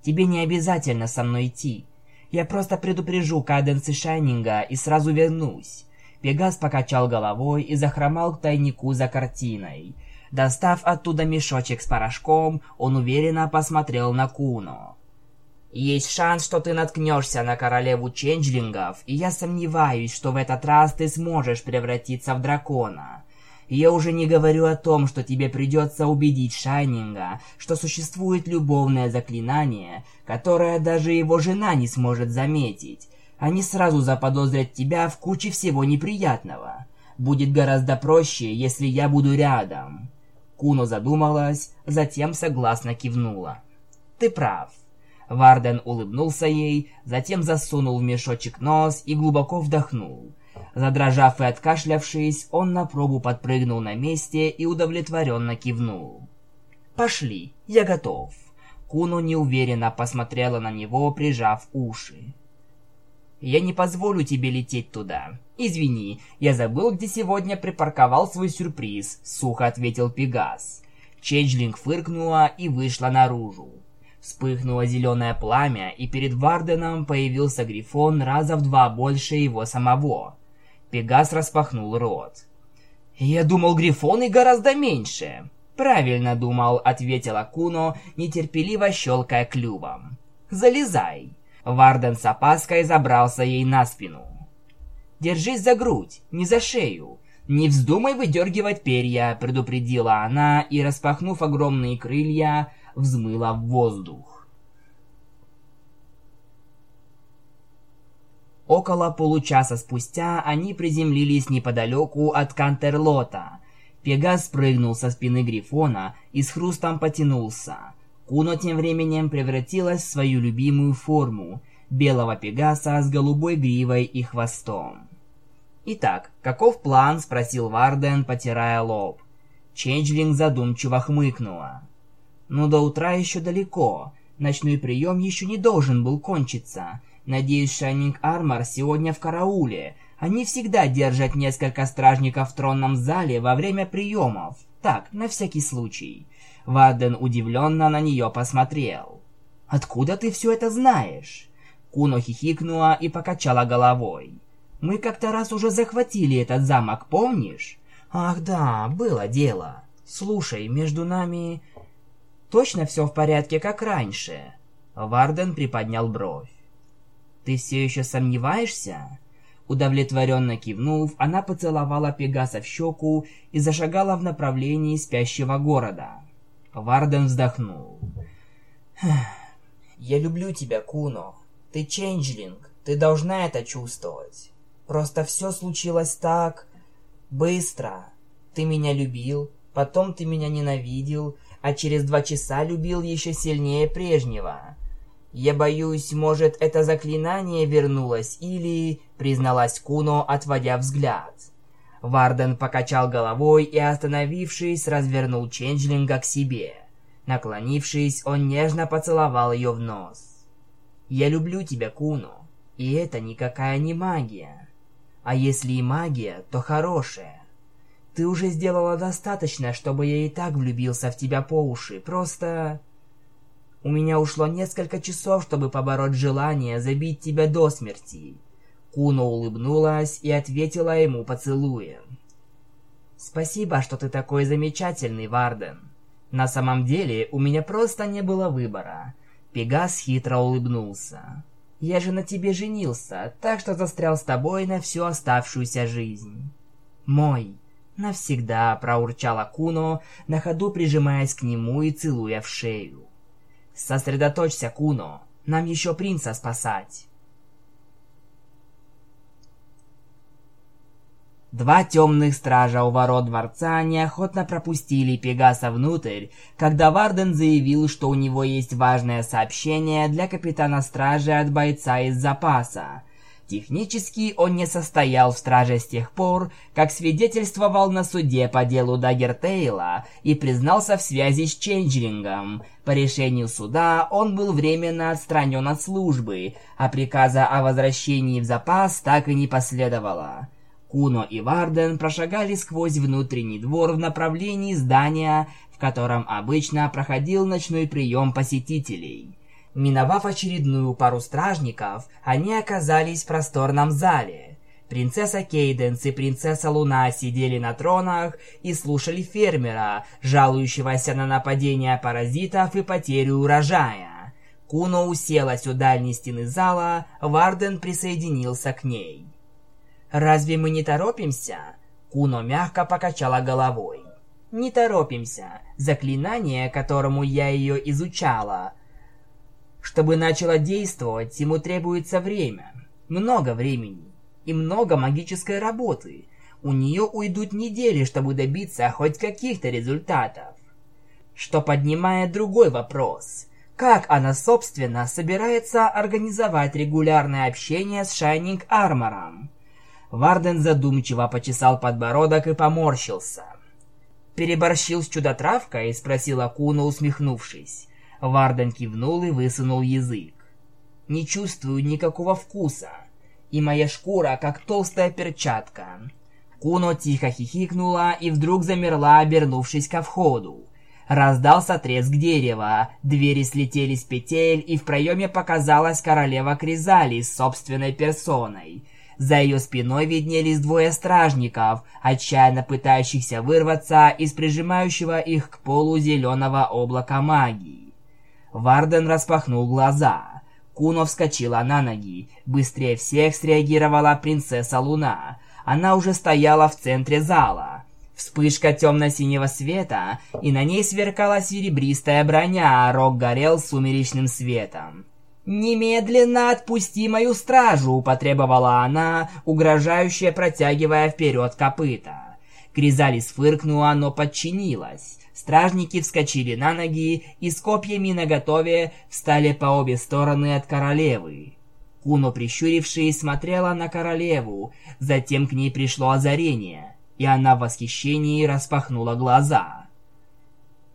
Тебе не обязательно со мной идти. Я просто предупрежу Каденс и Шайнинга и сразу вернусь. Пегас покачал головой и захромал к тайнику за картиной. Достав оттуда мешочек с порошком, он уверенно посмотрел на Куно. «Есть шанс, что ты наткнешься на королеву ченджлингов, и я сомневаюсь, что в этот раз ты сможешь превратиться в дракона. Я уже не говорю о том, что тебе придется убедить Шайнинга, что существует любовное заклинание, которое даже его жена не сможет заметить. Они сразу заподозрят тебя в куче всего неприятного. Будет гораздо проще, если я буду рядом. Куно задумалась, затем согласно кивнула. Ты прав. Варден улыбнулся ей, затем засунул в мешочек нос и глубоко вдохнул. Задрожав и откашлявшись, он на пробу подпрыгнул на месте и удовлетворенно кивнул. «Пошли, я готов». Куно неуверенно посмотрела на него, прижав уши. «Я не позволю тебе лететь туда. Извини, я забыл, где сегодня припарковал свой сюрприз», — сухо ответил Пегас. Ченджлинг фыркнула и вышла наружу. Вспыхнуло зеленое пламя, и перед Варденом появился Грифон раза в два больше его самого. Пегас распахнул рот. «Я думал, грифоны гораздо меньше». «Правильно думал», — ответила Куно, нетерпеливо щелкая клювом. «Залезай». Варден с опаской забрался ей на спину. «Держись за грудь, не за шею. Не вздумай выдергивать перья», — предупредила она и, распахнув огромные крылья, взмыла в воздух. Около получаса спустя они приземлились неподалеку от Кантерлота. Пегас спрыгнул со спины Грифона и с хрустом потянулся. Куно тем временем превратилась в свою любимую форму – белого Пегаса с голубой гривой и хвостом. «Итак, каков план?» – спросил Варден, потирая лоб. Ченджлинг задумчиво хмыкнула. «Ну, до утра еще далеко. Ночной прием еще не должен был кончиться. Надеюсь, Шайнинг Армор сегодня в карауле. Они всегда держат несколько стражников в тронном зале во время приемов. Так, на всякий случай. Варден удивленно на нее посмотрел. «Откуда ты все это знаешь?» Куно хихикнула и покачала головой. «Мы как-то раз уже захватили этот замок, помнишь?» «Ах да, было дело. Слушай, между нами...» «Точно все в порядке, как раньше?» Варден приподнял бровь. «Ты все еще сомневаешься?» Удовлетворенно кивнув, она поцеловала Пегаса в щеку и зашагала в направлении спящего города. Варден вздохнул. «Я люблю тебя, Куно. Ты ченджлинг, ты должна это чувствовать. Просто все случилось так... быстро. Ты меня любил, потом ты меня ненавидел, а через два часа любил еще сильнее прежнего. «Я боюсь, может, это заклинание вернулось, или...» — призналась Куно, отводя взгляд. Варден покачал головой и, остановившись, развернул Ченджлинга к себе. Наклонившись, он нежно поцеловал ее в нос. «Я люблю тебя, Куно, и это никакая не магия. А если и магия, то хорошая. Ты уже сделала достаточно, чтобы я и так влюбился в тебя по уши, просто...» У меня ушло несколько часов, чтобы побороть желание забить тебя до смерти. Куно улыбнулась и ответила ему поцелуем. Спасибо, что ты такой замечательный, Варден. На самом деле, у меня просто не было выбора. Пегас хитро улыбнулся. Я же на тебе женился, так что застрял с тобой на всю оставшуюся жизнь. Мой. Навсегда, проурчала Куно, на ходу прижимаясь к нему и целуя в шею. Сосредоточься, Куно. Нам еще принца спасать. Два темных стража у ворот дворца неохотно пропустили Пегаса внутрь, когда Варден заявил, что у него есть важное сообщение для капитана стражи от бойца из запаса. Технически он не состоял в страже с тех пор, как свидетельствовал на суде по делу Даггертейла и признался в связи с Ченджлингом. По решению суда он был временно отстранен от службы, а приказа о возвращении в запас так и не последовало. Куно и Варден прошагали сквозь внутренний двор в направлении здания, в котором обычно проходил ночной прием посетителей. Миновав очередную пару стражников, они оказались в просторном зале. Принцесса Кейденс и принцесса Луна сидели на тронах и слушали фермера, жалующегося на нападение паразитов и потерю урожая. Куно уселась у дальней стены зала, Варден присоединился к ней. «Разве мы не торопимся?» Куно мягко покачала головой. «Не торопимся. Заклинание, которому я ее изучала, чтобы начало действовать, ему требуется время. Много времени. И много магической работы. У нее уйдут недели, чтобы добиться хоть каких-то результатов. Что поднимает другой вопрос. Как она, собственно, собирается организовать регулярное общение с Шайнинг Армором? Варден задумчиво почесал подбородок и поморщился. «Переборщил с чудотравкой?» — спросила Куна, усмехнувшись. Варден кивнул и высунул язык. «Не чувствую никакого вкуса, и моя шкура как толстая перчатка». Куно тихо хихикнула и вдруг замерла, обернувшись ко входу. Раздался треск дерева, двери слетели с петель, и в проеме показалась королева Кризали с собственной персоной. За ее спиной виднелись двое стражников, отчаянно пытающихся вырваться из прижимающего их к полу зеленого облака магии. Варден распахнул глаза. Куно вскочила на ноги. Быстрее всех среагировала принцесса Луна. Она уже стояла в центре зала. Вспышка темно-синего света, и на ней сверкала серебристая броня, а рог горел сумеречным светом. «Немедленно отпусти мою стражу!» – потребовала она, угрожающе протягивая вперед копыта. Кризалис фыркнула, но подчинилась. Стражники вскочили на ноги и с копьями наготове встали по обе стороны от королевы. Куно, прищурившись, смотрела на королеву, затем к ней пришло озарение, и она в восхищении распахнула глаза.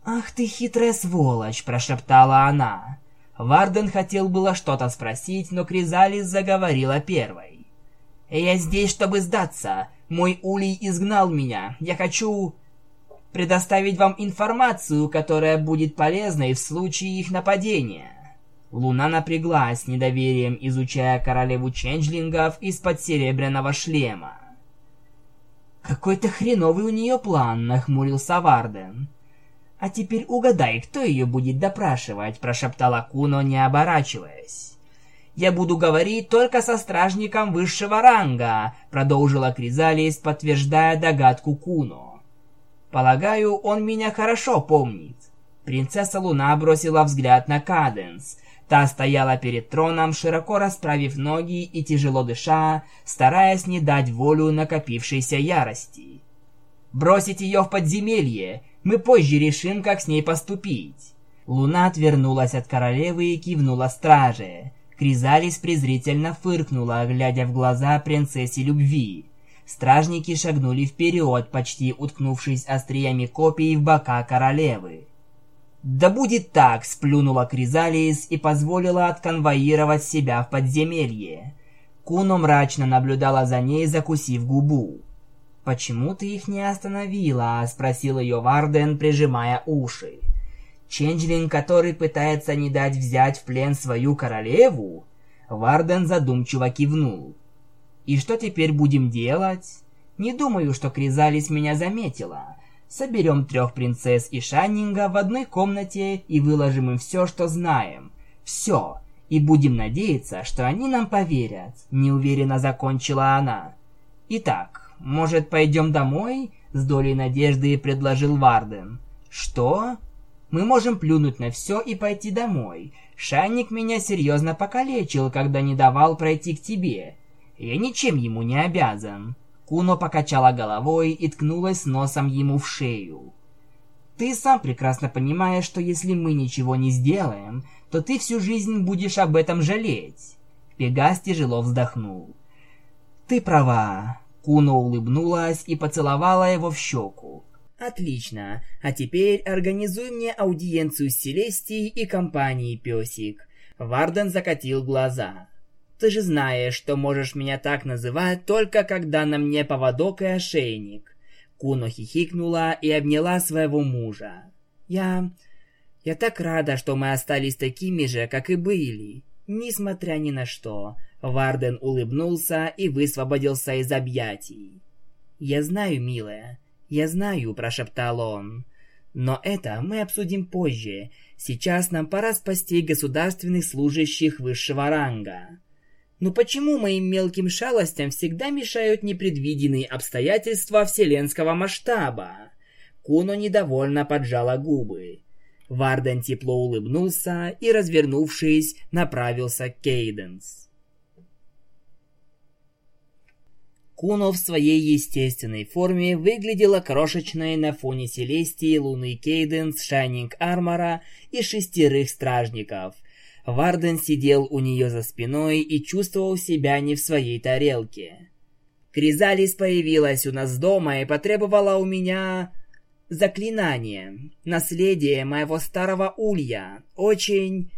«Ах ты хитрая сволочь!» – прошептала она. Варден хотел было что-то спросить, но Кризалис заговорила первой. «Я здесь, чтобы сдаться. Мой улей изгнал меня. Я хочу предоставить вам информацию, которая будет полезной в случае их нападения». Луна напряглась, недоверием изучая королеву ченджлингов из-под серебряного шлема. «Какой-то хреновый у нее план», — нахмурился Варден. «А теперь угадай, кто ее будет допрашивать», — прошептала Куно, не оборачиваясь. «Я буду говорить только со стражником высшего ранга», — продолжила Кризалис, подтверждая догадку Куно. «Полагаю, он меня хорошо помнит». Принцесса Луна бросила взгляд на Каденс. Та стояла перед троном, широко расправив ноги и тяжело дыша, стараясь не дать волю накопившейся ярости. «Бросить ее в подземелье! Мы позже решим, как с ней поступить. Луна отвернулась от королевы и кивнула страже. Кризалис презрительно фыркнула, глядя в глаза принцессе любви. Стражники шагнули вперед, почти уткнувшись остриями копий в бока королевы. «Да будет так!» – сплюнула Кризалис и позволила отконвоировать себя в подземелье. Куно мрачно наблюдала за ней, закусив губу. «Почему ты их не остановила?» – спросил ее Варден, прижимая уши. «Ченджлин, который пытается не дать взять в плен свою королеву?» Варден задумчиво кивнул. «И что теперь будем делать?» «Не думаю, что Кризалис меня заметила. Соберем трех принцесс и Шаннинга в одной комнате и выложим им все, что знаем. Все. И будем надеяться, что они нам поверят», – неуверенно закончила она. «Итак, «Может, пойдем домой?» — с долей надежды предложил Варден. «Что?» «Мы можем плюнуть на все и пойти домой. Шайник меня серьезно покалечил, когда не давал пройти к тебе. Я ничем ему не обязан». Куно покачала головой и ткнулась носом ему в шею. «Ты сам прекрасно понимаешь, что если мы ничего не сделаем, то ты всю жизнь будешь об этом жалеть». Пегас тяжело вздохнул. «Ты права. Куно улыбнулась и поцеловала его в щеку. «Отлично. А теперь организуй мне аудиенцию с Селестией и компанией, песик». Варден закатил глаза. «Ты же знаешь, что можешь меня так называть только когда на мне поводок и ошейник». Куно хихикнула и обняла своего мужа. «Я... я так рада, что мы остались такими же, как и были, несмотря ни на что. Варден улыбнулся и высвободился из объятий. «Я знаю, милая, я знаю», – прошептал он. «Но это мы обсудим позже. Сейчас нам пора спасти государственных служащих высшего ранга». Но почему моим мелким шалостям всегда мешают непредвиденные обстоятельства вселенского масштаба? Куно недовольно поджала губы. Варден тепло улыбнулся и, развернувшись, направился к Кейденс. Куно в своей естественной форме выглядела крошечной на фоне Селестии, Луны Кейденс, Шайнинг Армора и шестерых стражников. Варден сидел у нее за спиной и чувствовал себя не в своей тарелке. Кризалис появилась у нас дома и потребовала у меня заклинание, наследие моего старого улья, очень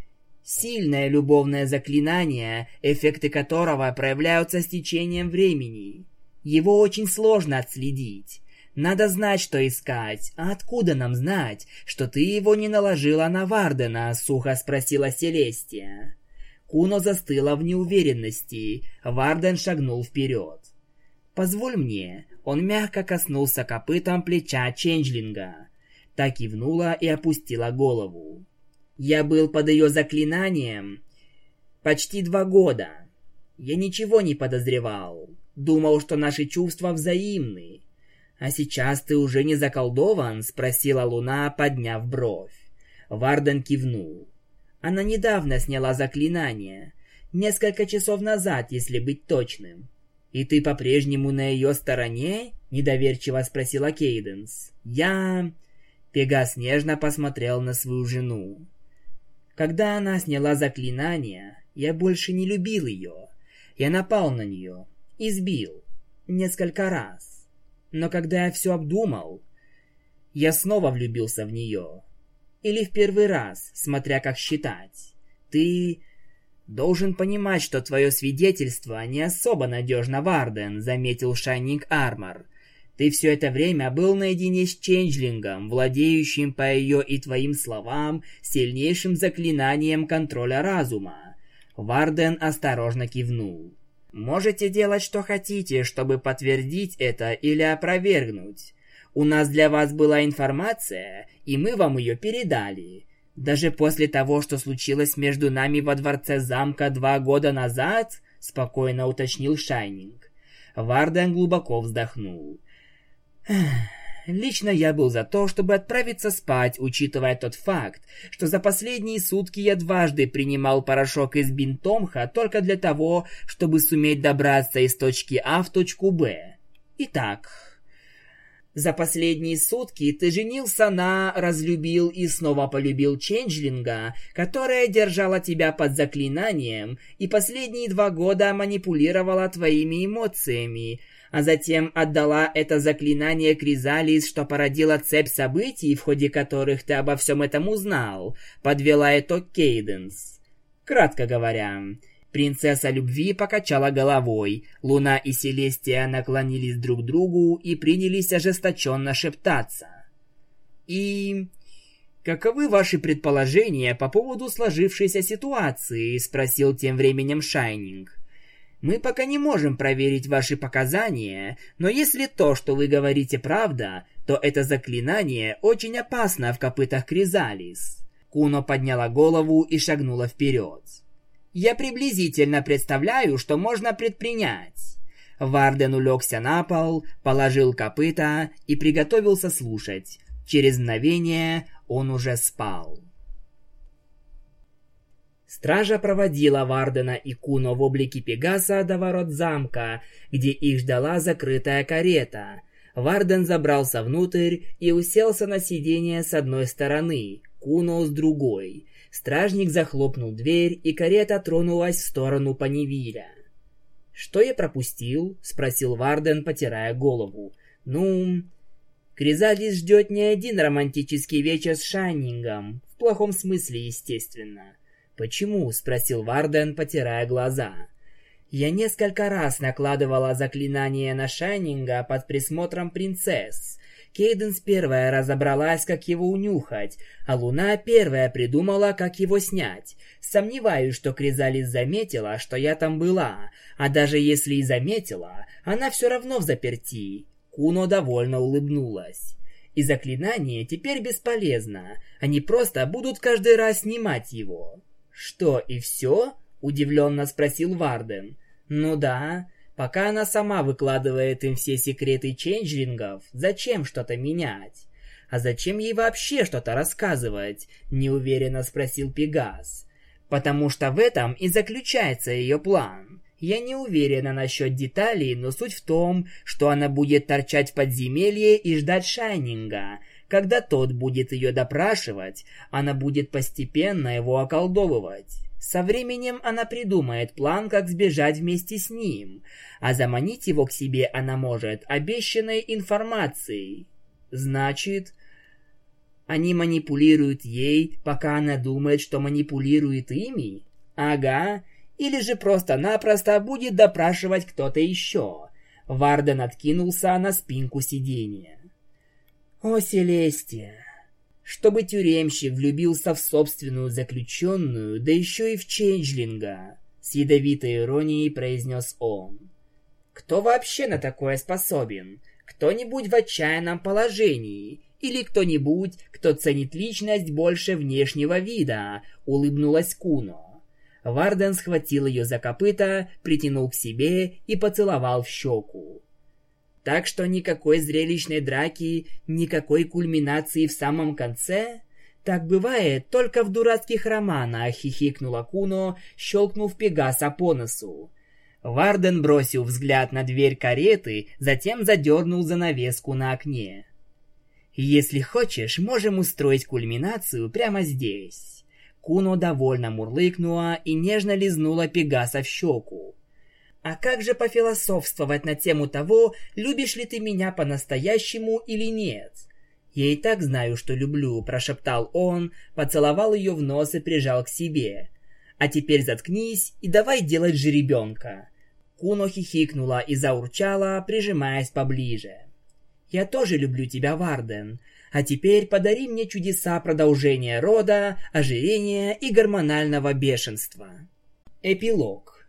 сильное любовное заклинание, эффекты которого проявляются с течением времени. Его очень сложно отследить. Надо знать, что искать. А откуда нам знать, что ты его не наложила на Вардена?» — сухо спросила Селестия. Куно застыла в неуверенности. Варден шагнул вперед. «Позволь мне». Он мягко коснулся копытом плеча Ченджлинга. Та кивнула и опустила голову. «Я был под ее заклинанием почти два года. Я ничего не подозревал. Думал, что наши чувства взаимны. А сейчас ты уже не заколдован? Спросила Луна, подняв бровь. Варден кивнул. Она недавно сняла заклинание. Несколько часов назад, если быть точным. «И ты по-прежнему на ее стороне?» – недоверчиво спросила Кейденс. «Я...» Пегас нежно посмотрел на свою жену. Когда она сняла заклинание, я больше не любил ее. Я напал на нее, избил. Несколько раз. Но когда я все обдумал, я снова влюбился в нее. Или в первый раз, смотря как считать. «Ты должен понимать, что твое свидетельство не особо надежно, Варден», — заметил Шайнинг Армор. «Ты все это время был наедине с Ченджлингом, владеющим по ее и твоим словам сильнейшим заклинанием контроля разума». Варден осторожно кивнул. «Можете делать, что хотите, чтобы подтвердить это или опровергнуть. У нас для вас была информация, и мы вам ее передали. Даже после того, что случилось между нами во дворце замка два года назад, спокойно уточнил Шайнинг. Варден глубоко вздохнул. Лично я был за то, чтобы отправиться спать, учитывая тот факт, что за последние сутки я дважды принимал порошок из бинтомха только для того, чтобы суметь добраться из точки А в точку Б. Итак, за последние сутки ты женился на, разлюбил и снова полюбил Ченджлинга, которая держала тебя под заклинанием и последние два года манипулировала твоими эмоциями, а затем отдала это заклинание Кризалис, что породило цепь событий, в ходе которых ты обо всем этом узнал, подвела итог Кейденс. Кратко говоря, Принцесса любви покачала головой. Луна и Селестия наклонились друг к другу и принялись ожесточенно шептаться. «И... каковы ваши предположения по поводу сложившейся ситуации?» – спросил тем временем Шайнинг. «Мы пока не можем проверить ваши показания, но если то, что вы говорите, правда, то это заклинание очень опасно в копытах Кризалис». Куно подняла голову и шагнула вперед. Я приблизительно представляю, что можно предпринять. Варден улегся на пол, положил копыта и приготовился слушать. Через мгновение он уже спал. Стража проводила Вардена и Куно в облике Пегаса до ворот замка, где их ждала закрытая карета. Варден забрался внутрь и уселся на сиденье с одной стороны, Куно с другой. Стражник захлопнул дверь, и карета тронулась в сторону Панивиля. «Что я пропустил?» — спросил Варден, потирая голову. «Ну...» Кризалис ждет не один романтический вечер с Шайнингом. В плохом смысле, естественно. «Почему?» — спросил Варден, потирая глаза. «Я несколько раз накладывала заклинание на Шайнинга под присмотром принцесс. Кейденс первая разобралась, как его унюхать, а Луна первая придумала, как его снять. Сомневаюсь, что Кризалис заметила, что я там была, а даже если и заметила, она все равно в заперти. Куно довольно улыбнулась. И заклинание теперь бесполезно, они просто будут каждый раз снимать его. «Что, и все?» – удивленно спросил Варден. «Ну да, Пока она сама выкладывает им все секреты ченджлингов, зачем что-то менять? А зачем ей вообще что-то рассказывать? Неуверенно спросил Пегас. Потому что в этом и заключается ее план. Я не уверена насчет деталей, но суть в том, что она будет торчать в подземелье и ждать Шайнинга. Когда тот будет ее допрашивать, она будет постепенно его околдовывать. Со временем она придумает план, как сбежать вместе с ним, а заманить его к себе она может обещанной информацией. Значит, они манипулируют ей, пока она думает, что манипулирует ими? Ага. Или же просто-напросто будет допрашивать кто-то еще. Варден откинулся на спинку сиденья. «О, Селестия, чтобы тюремщик влюбился в собственную заключенную, да еще и в Ченджлинга, с ядовитой иронией произнес он. Кто вообще на такое способен? Кто-нибудь в отчаянном положении? Или кто-нибудь, кто ценит личность больше внешнего вида? Улыбнулась Куно. Варден схватил ее за копыта, притянул к себе и поцеловал в щеку. Так что никакой зрелищной драки, никакой кульминации в самом конце. Так бывает только в дурацких романах, хихикнула Куно, щелкнув Пегаса по носу. Варден бросил взгляд на дверь кареты, затем задернул занавеску на окне. «Если хочешь, можем устроить кульминацию прямо здесь». Куно довольно мурлыкнула и нежно лизнула Пегаса в щеку. А как же пофилософствовать на тему того, любишь ли ты меня по-настоящему или нет? Я и так знаю, что люблю, прошептал он, поцеловал ее в нос и прижал к себе. А теперь заткнись и давай делать жеребенка. Куно хихикнула и заурчала, прижимаясь поближе. «Я тоже люблю тебя, Варден. А теперь подари мне чудеса продолжения рода, ожирения и гормонального бешенства». Эпилог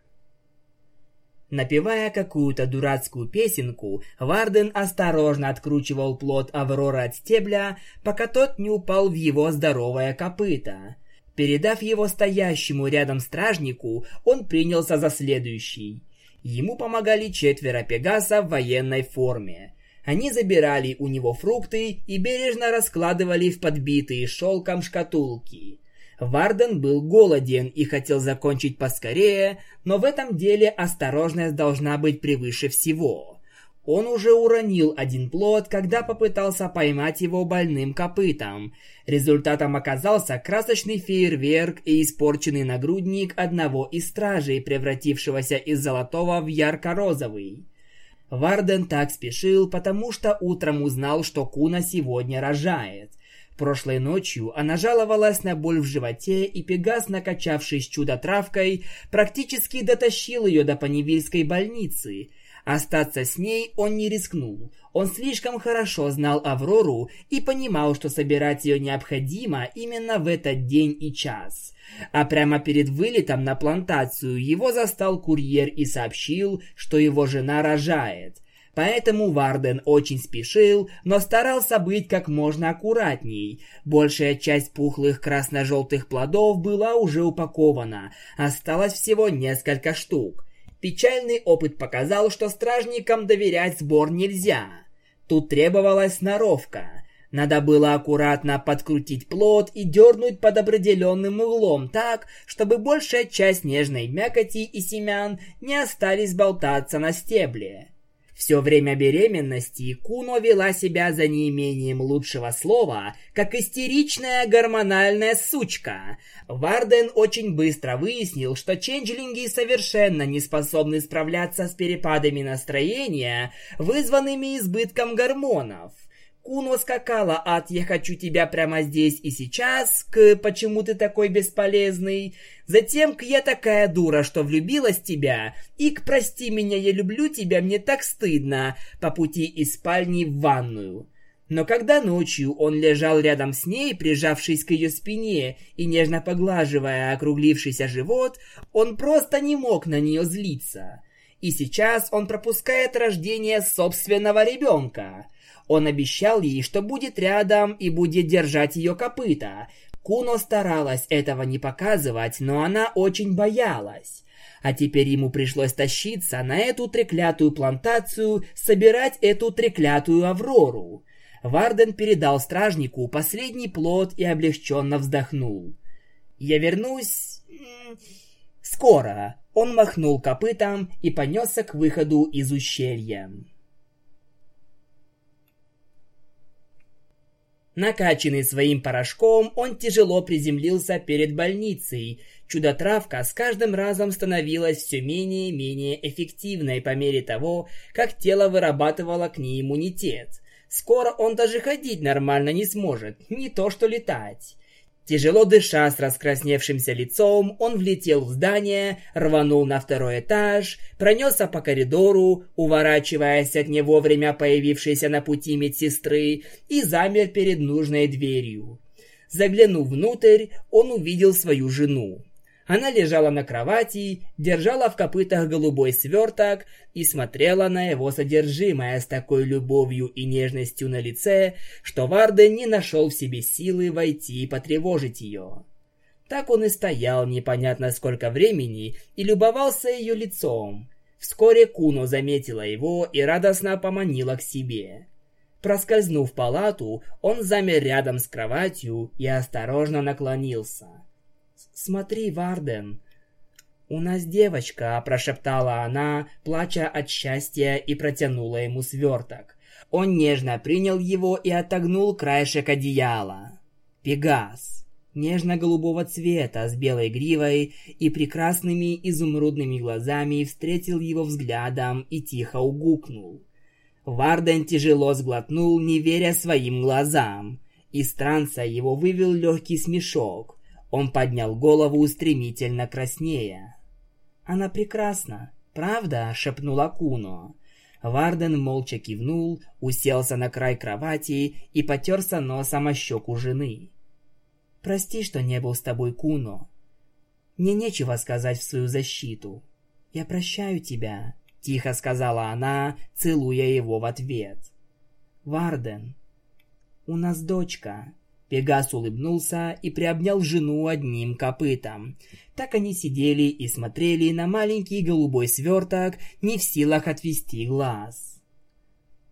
Напевая какую-то дурацкую песенку, Варден осторожно откручивал плод Авроры от стебля, пока тот не упал в его здоровое копыто. Передав его стоящему рядом стражнику, он принялся за следующий. Ему помогали четверо пегаса в военной форме. Они забирали у него фрукты и бережно раскладывали в подбитые шелком шкатулки. Варден был голоден и хотел закончить поскорее, но в этом деле осторожность должна быть превыше всего. Он уже уронил один плод, когда попытался поймать его больным копытом. Результатом оказался красочный фейерверк и испорченный нагрудник одного из стражей, превратившегося из золотого в ярко-розовый. Варден так спешил, потому что утром узнал, что Куна сегодня рожает. Прошлой ночью она жаловалась на боль в животе, и Пегас, накачавшись чудо-травкой, практически дотащил ее до Паневильской больницы – Остаться с ней он не рискнул. Он слишком хорошо знал Аврору и понимал, что собирать ее необходимо именно в этот день и час. А прямо перед вылетом на плантацию его застал курьер и сообщил, что его жена рожает. Поэтому Варден очень спешил, но старался быть как можно аккуратней. Большая часть пухлых красно-желтых плодов была уже упакована, осталось всего несколько штук. Печальный опыт показал, что стражникам доверять сбор нельзя. Тут требовалась сноровка. Надо было аккуратно подкрутить плод и дернуть под определенным углом так, чтобы большая часть нежной мякоти и семян не остались болтаться на стебле. Все время беременности Куно вела себя за неимением лучшего слова, как истеричная гормональная сучка. Варден очень быстро выяснил, что ченджлинги совершенно не способны справляться с перепадами настроения, вызванными избытком гормонов. Куно скакала от «я хочу тебя прямо здесь и сейчас» к «почему ты такой бесполезный», затем к «я такая дура, что влюбилась в тебя» и к «прости меня, я люблю тебя, мне так стыдно» по пути из спальни в ванную. Но когда ночью он лежал рядом с ней, прижавшись к ее спине и нежно поглаживая округлившийся живот, он просто не мог на нее злиться. И сейчас он пропускает рождение собственного ребенка – он обещал ей, что будет рядом и будет держать ее копыта. Куно старалась этого не показывать, но она очень боялась. А теперь ему пришлось тащиться на эту треклятую плантацию, собирать эту треклятую Аврору. Варден передал стражнику последний плод и облегченно вздохнул. «Я вернусь... скоро!» Он махнул копытом и понесся к выходу из ущелья. Накачанный своим порошком, он тяжело приземлился перед больницей. Чудо-травка с каждым разом становилась все менее и менее эффективной по мере того, как тело вырабатывало к ней иммунитет. Скоро он даже ходить нормально не сможет, не то что летать. Тяжело дыша с раскрасневшимся лицом, он влетел в здание, рванул на второй этаж, пронесся по коридору, уворачиваясь от не вовремя появившейся на пути медсестры, и замер перед нужной дверью. Заглянув внутрь, он увидел свою жену. Она лежала на кровати, держала в копытах голубой сверток и смотрела на его содержимое с такой любовью и нежностью на лице, что Варден не нашел в себе силы войти и потревожить ее. Так он и стоял непонятно сколько времени и любовался ее лицом. Вскоре Куно заметила его и радостно поманила к себе. Проскользнув палату, он замер рядом с кроватью и осторожно наклонился. «Смотри, Варден!» «У нас девочка», – прошептала она, плача от счастья, и протянула ему сверток. Он нежно принял его и отогнул краешек одеяла. «Пегас!» Нежно-голубого цвета, с белой гривой и прекрасными изумрудными глазами встретил его взглядом и тихо угукнул. Варден тяжело сглотнул, не веря своим глазам. Из транса его вывел легкий смешок. Он поднял голову стремительно краснея. «Она прекрасна, правда?» — шепнула Куно. Варден молча кивнул, уселся на край кровати и потерся носом о щеку жены. «Прости, что не был с тобой, Куно. Мне нечего сказать в свою защиту. Я прощаю тебя», — тихо сказала она, целуя его в ответ. «Варден, у нас дочка». Пегас улыбнулся и приобнял жену одним копытом. Так они сидели и смотрели на маленький голубой сверток, не в силах отвести глаз.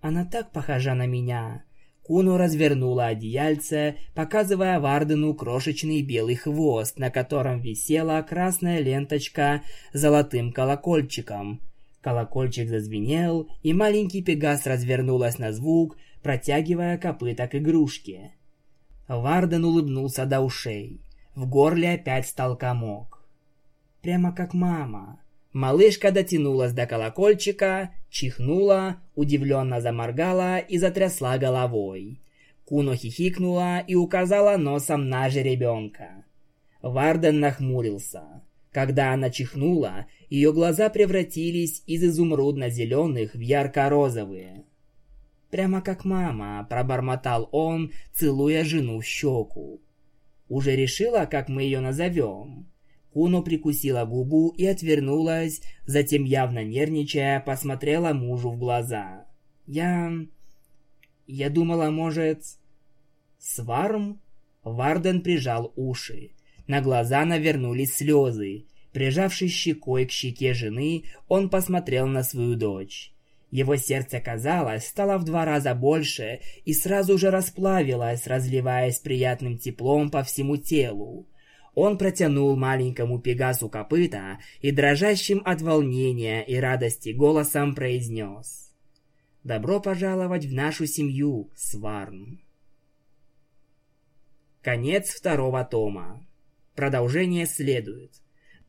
«Она так похожа на меня!» Куну развернула одеяльце, показывая Вардену крошечный белый хвост, на котором висела красная ленточка с золотым колокольчиком. Колокольчик зазвенел, и маленький пегас развернулась на звук, протягивая копыта к игрушке. Варден улыбнулся до ушей. В горле опять стал комок. Прямо как мама. Малышка дотянулась до колокольчика, чихнула, удивленно заморгала и затрясла головой. Куно хихикнула и указала носом на жеребенка. Варден нахмурился. Когда она чихнула, ее глаза превратились из изумрудно-зеленых в ярко-розовые. Прямо как мама, пробормотал он, целуя жену в щеку. Уже решила, как мы ее назовем? Куно прикусила губу и отвернулась, затем, явно нервничая, посмотрела мужу в глаза. «Я... я думала, может...» «Сварм?» Варден прижал уши. На глаза навернулись слезы. Прижавшись щекой к щеке жены, он посмотрел на свою дочь. Его сердце, казалось, стало в два раза больше и сразу же расплавилось, разливаясь приятным теплом по всему телу. Он протянул маленькому Пегасу копыта и дрожащим от волнения и радости голосом произнес «Добро пожаловать в нашу семью, Сварн». Конец второго тома. Продолжение следует.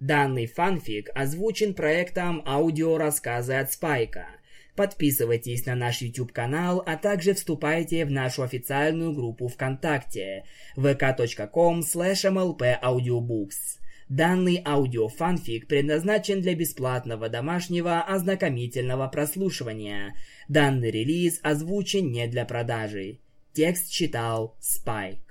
Данный фанфик озвучен проектом аудиорассказы от Спайка – Подписывайтесь на наш YouTube-канал, а также вступайте в нашу официальную группу ВКонтакте vk.com mlpaudiobooks. Данный аудиофанфик предназначен для бесплатного домашнего ознакомительного прослушивания. Данный релиз озвучен не для продажи. Текст читал Спайк.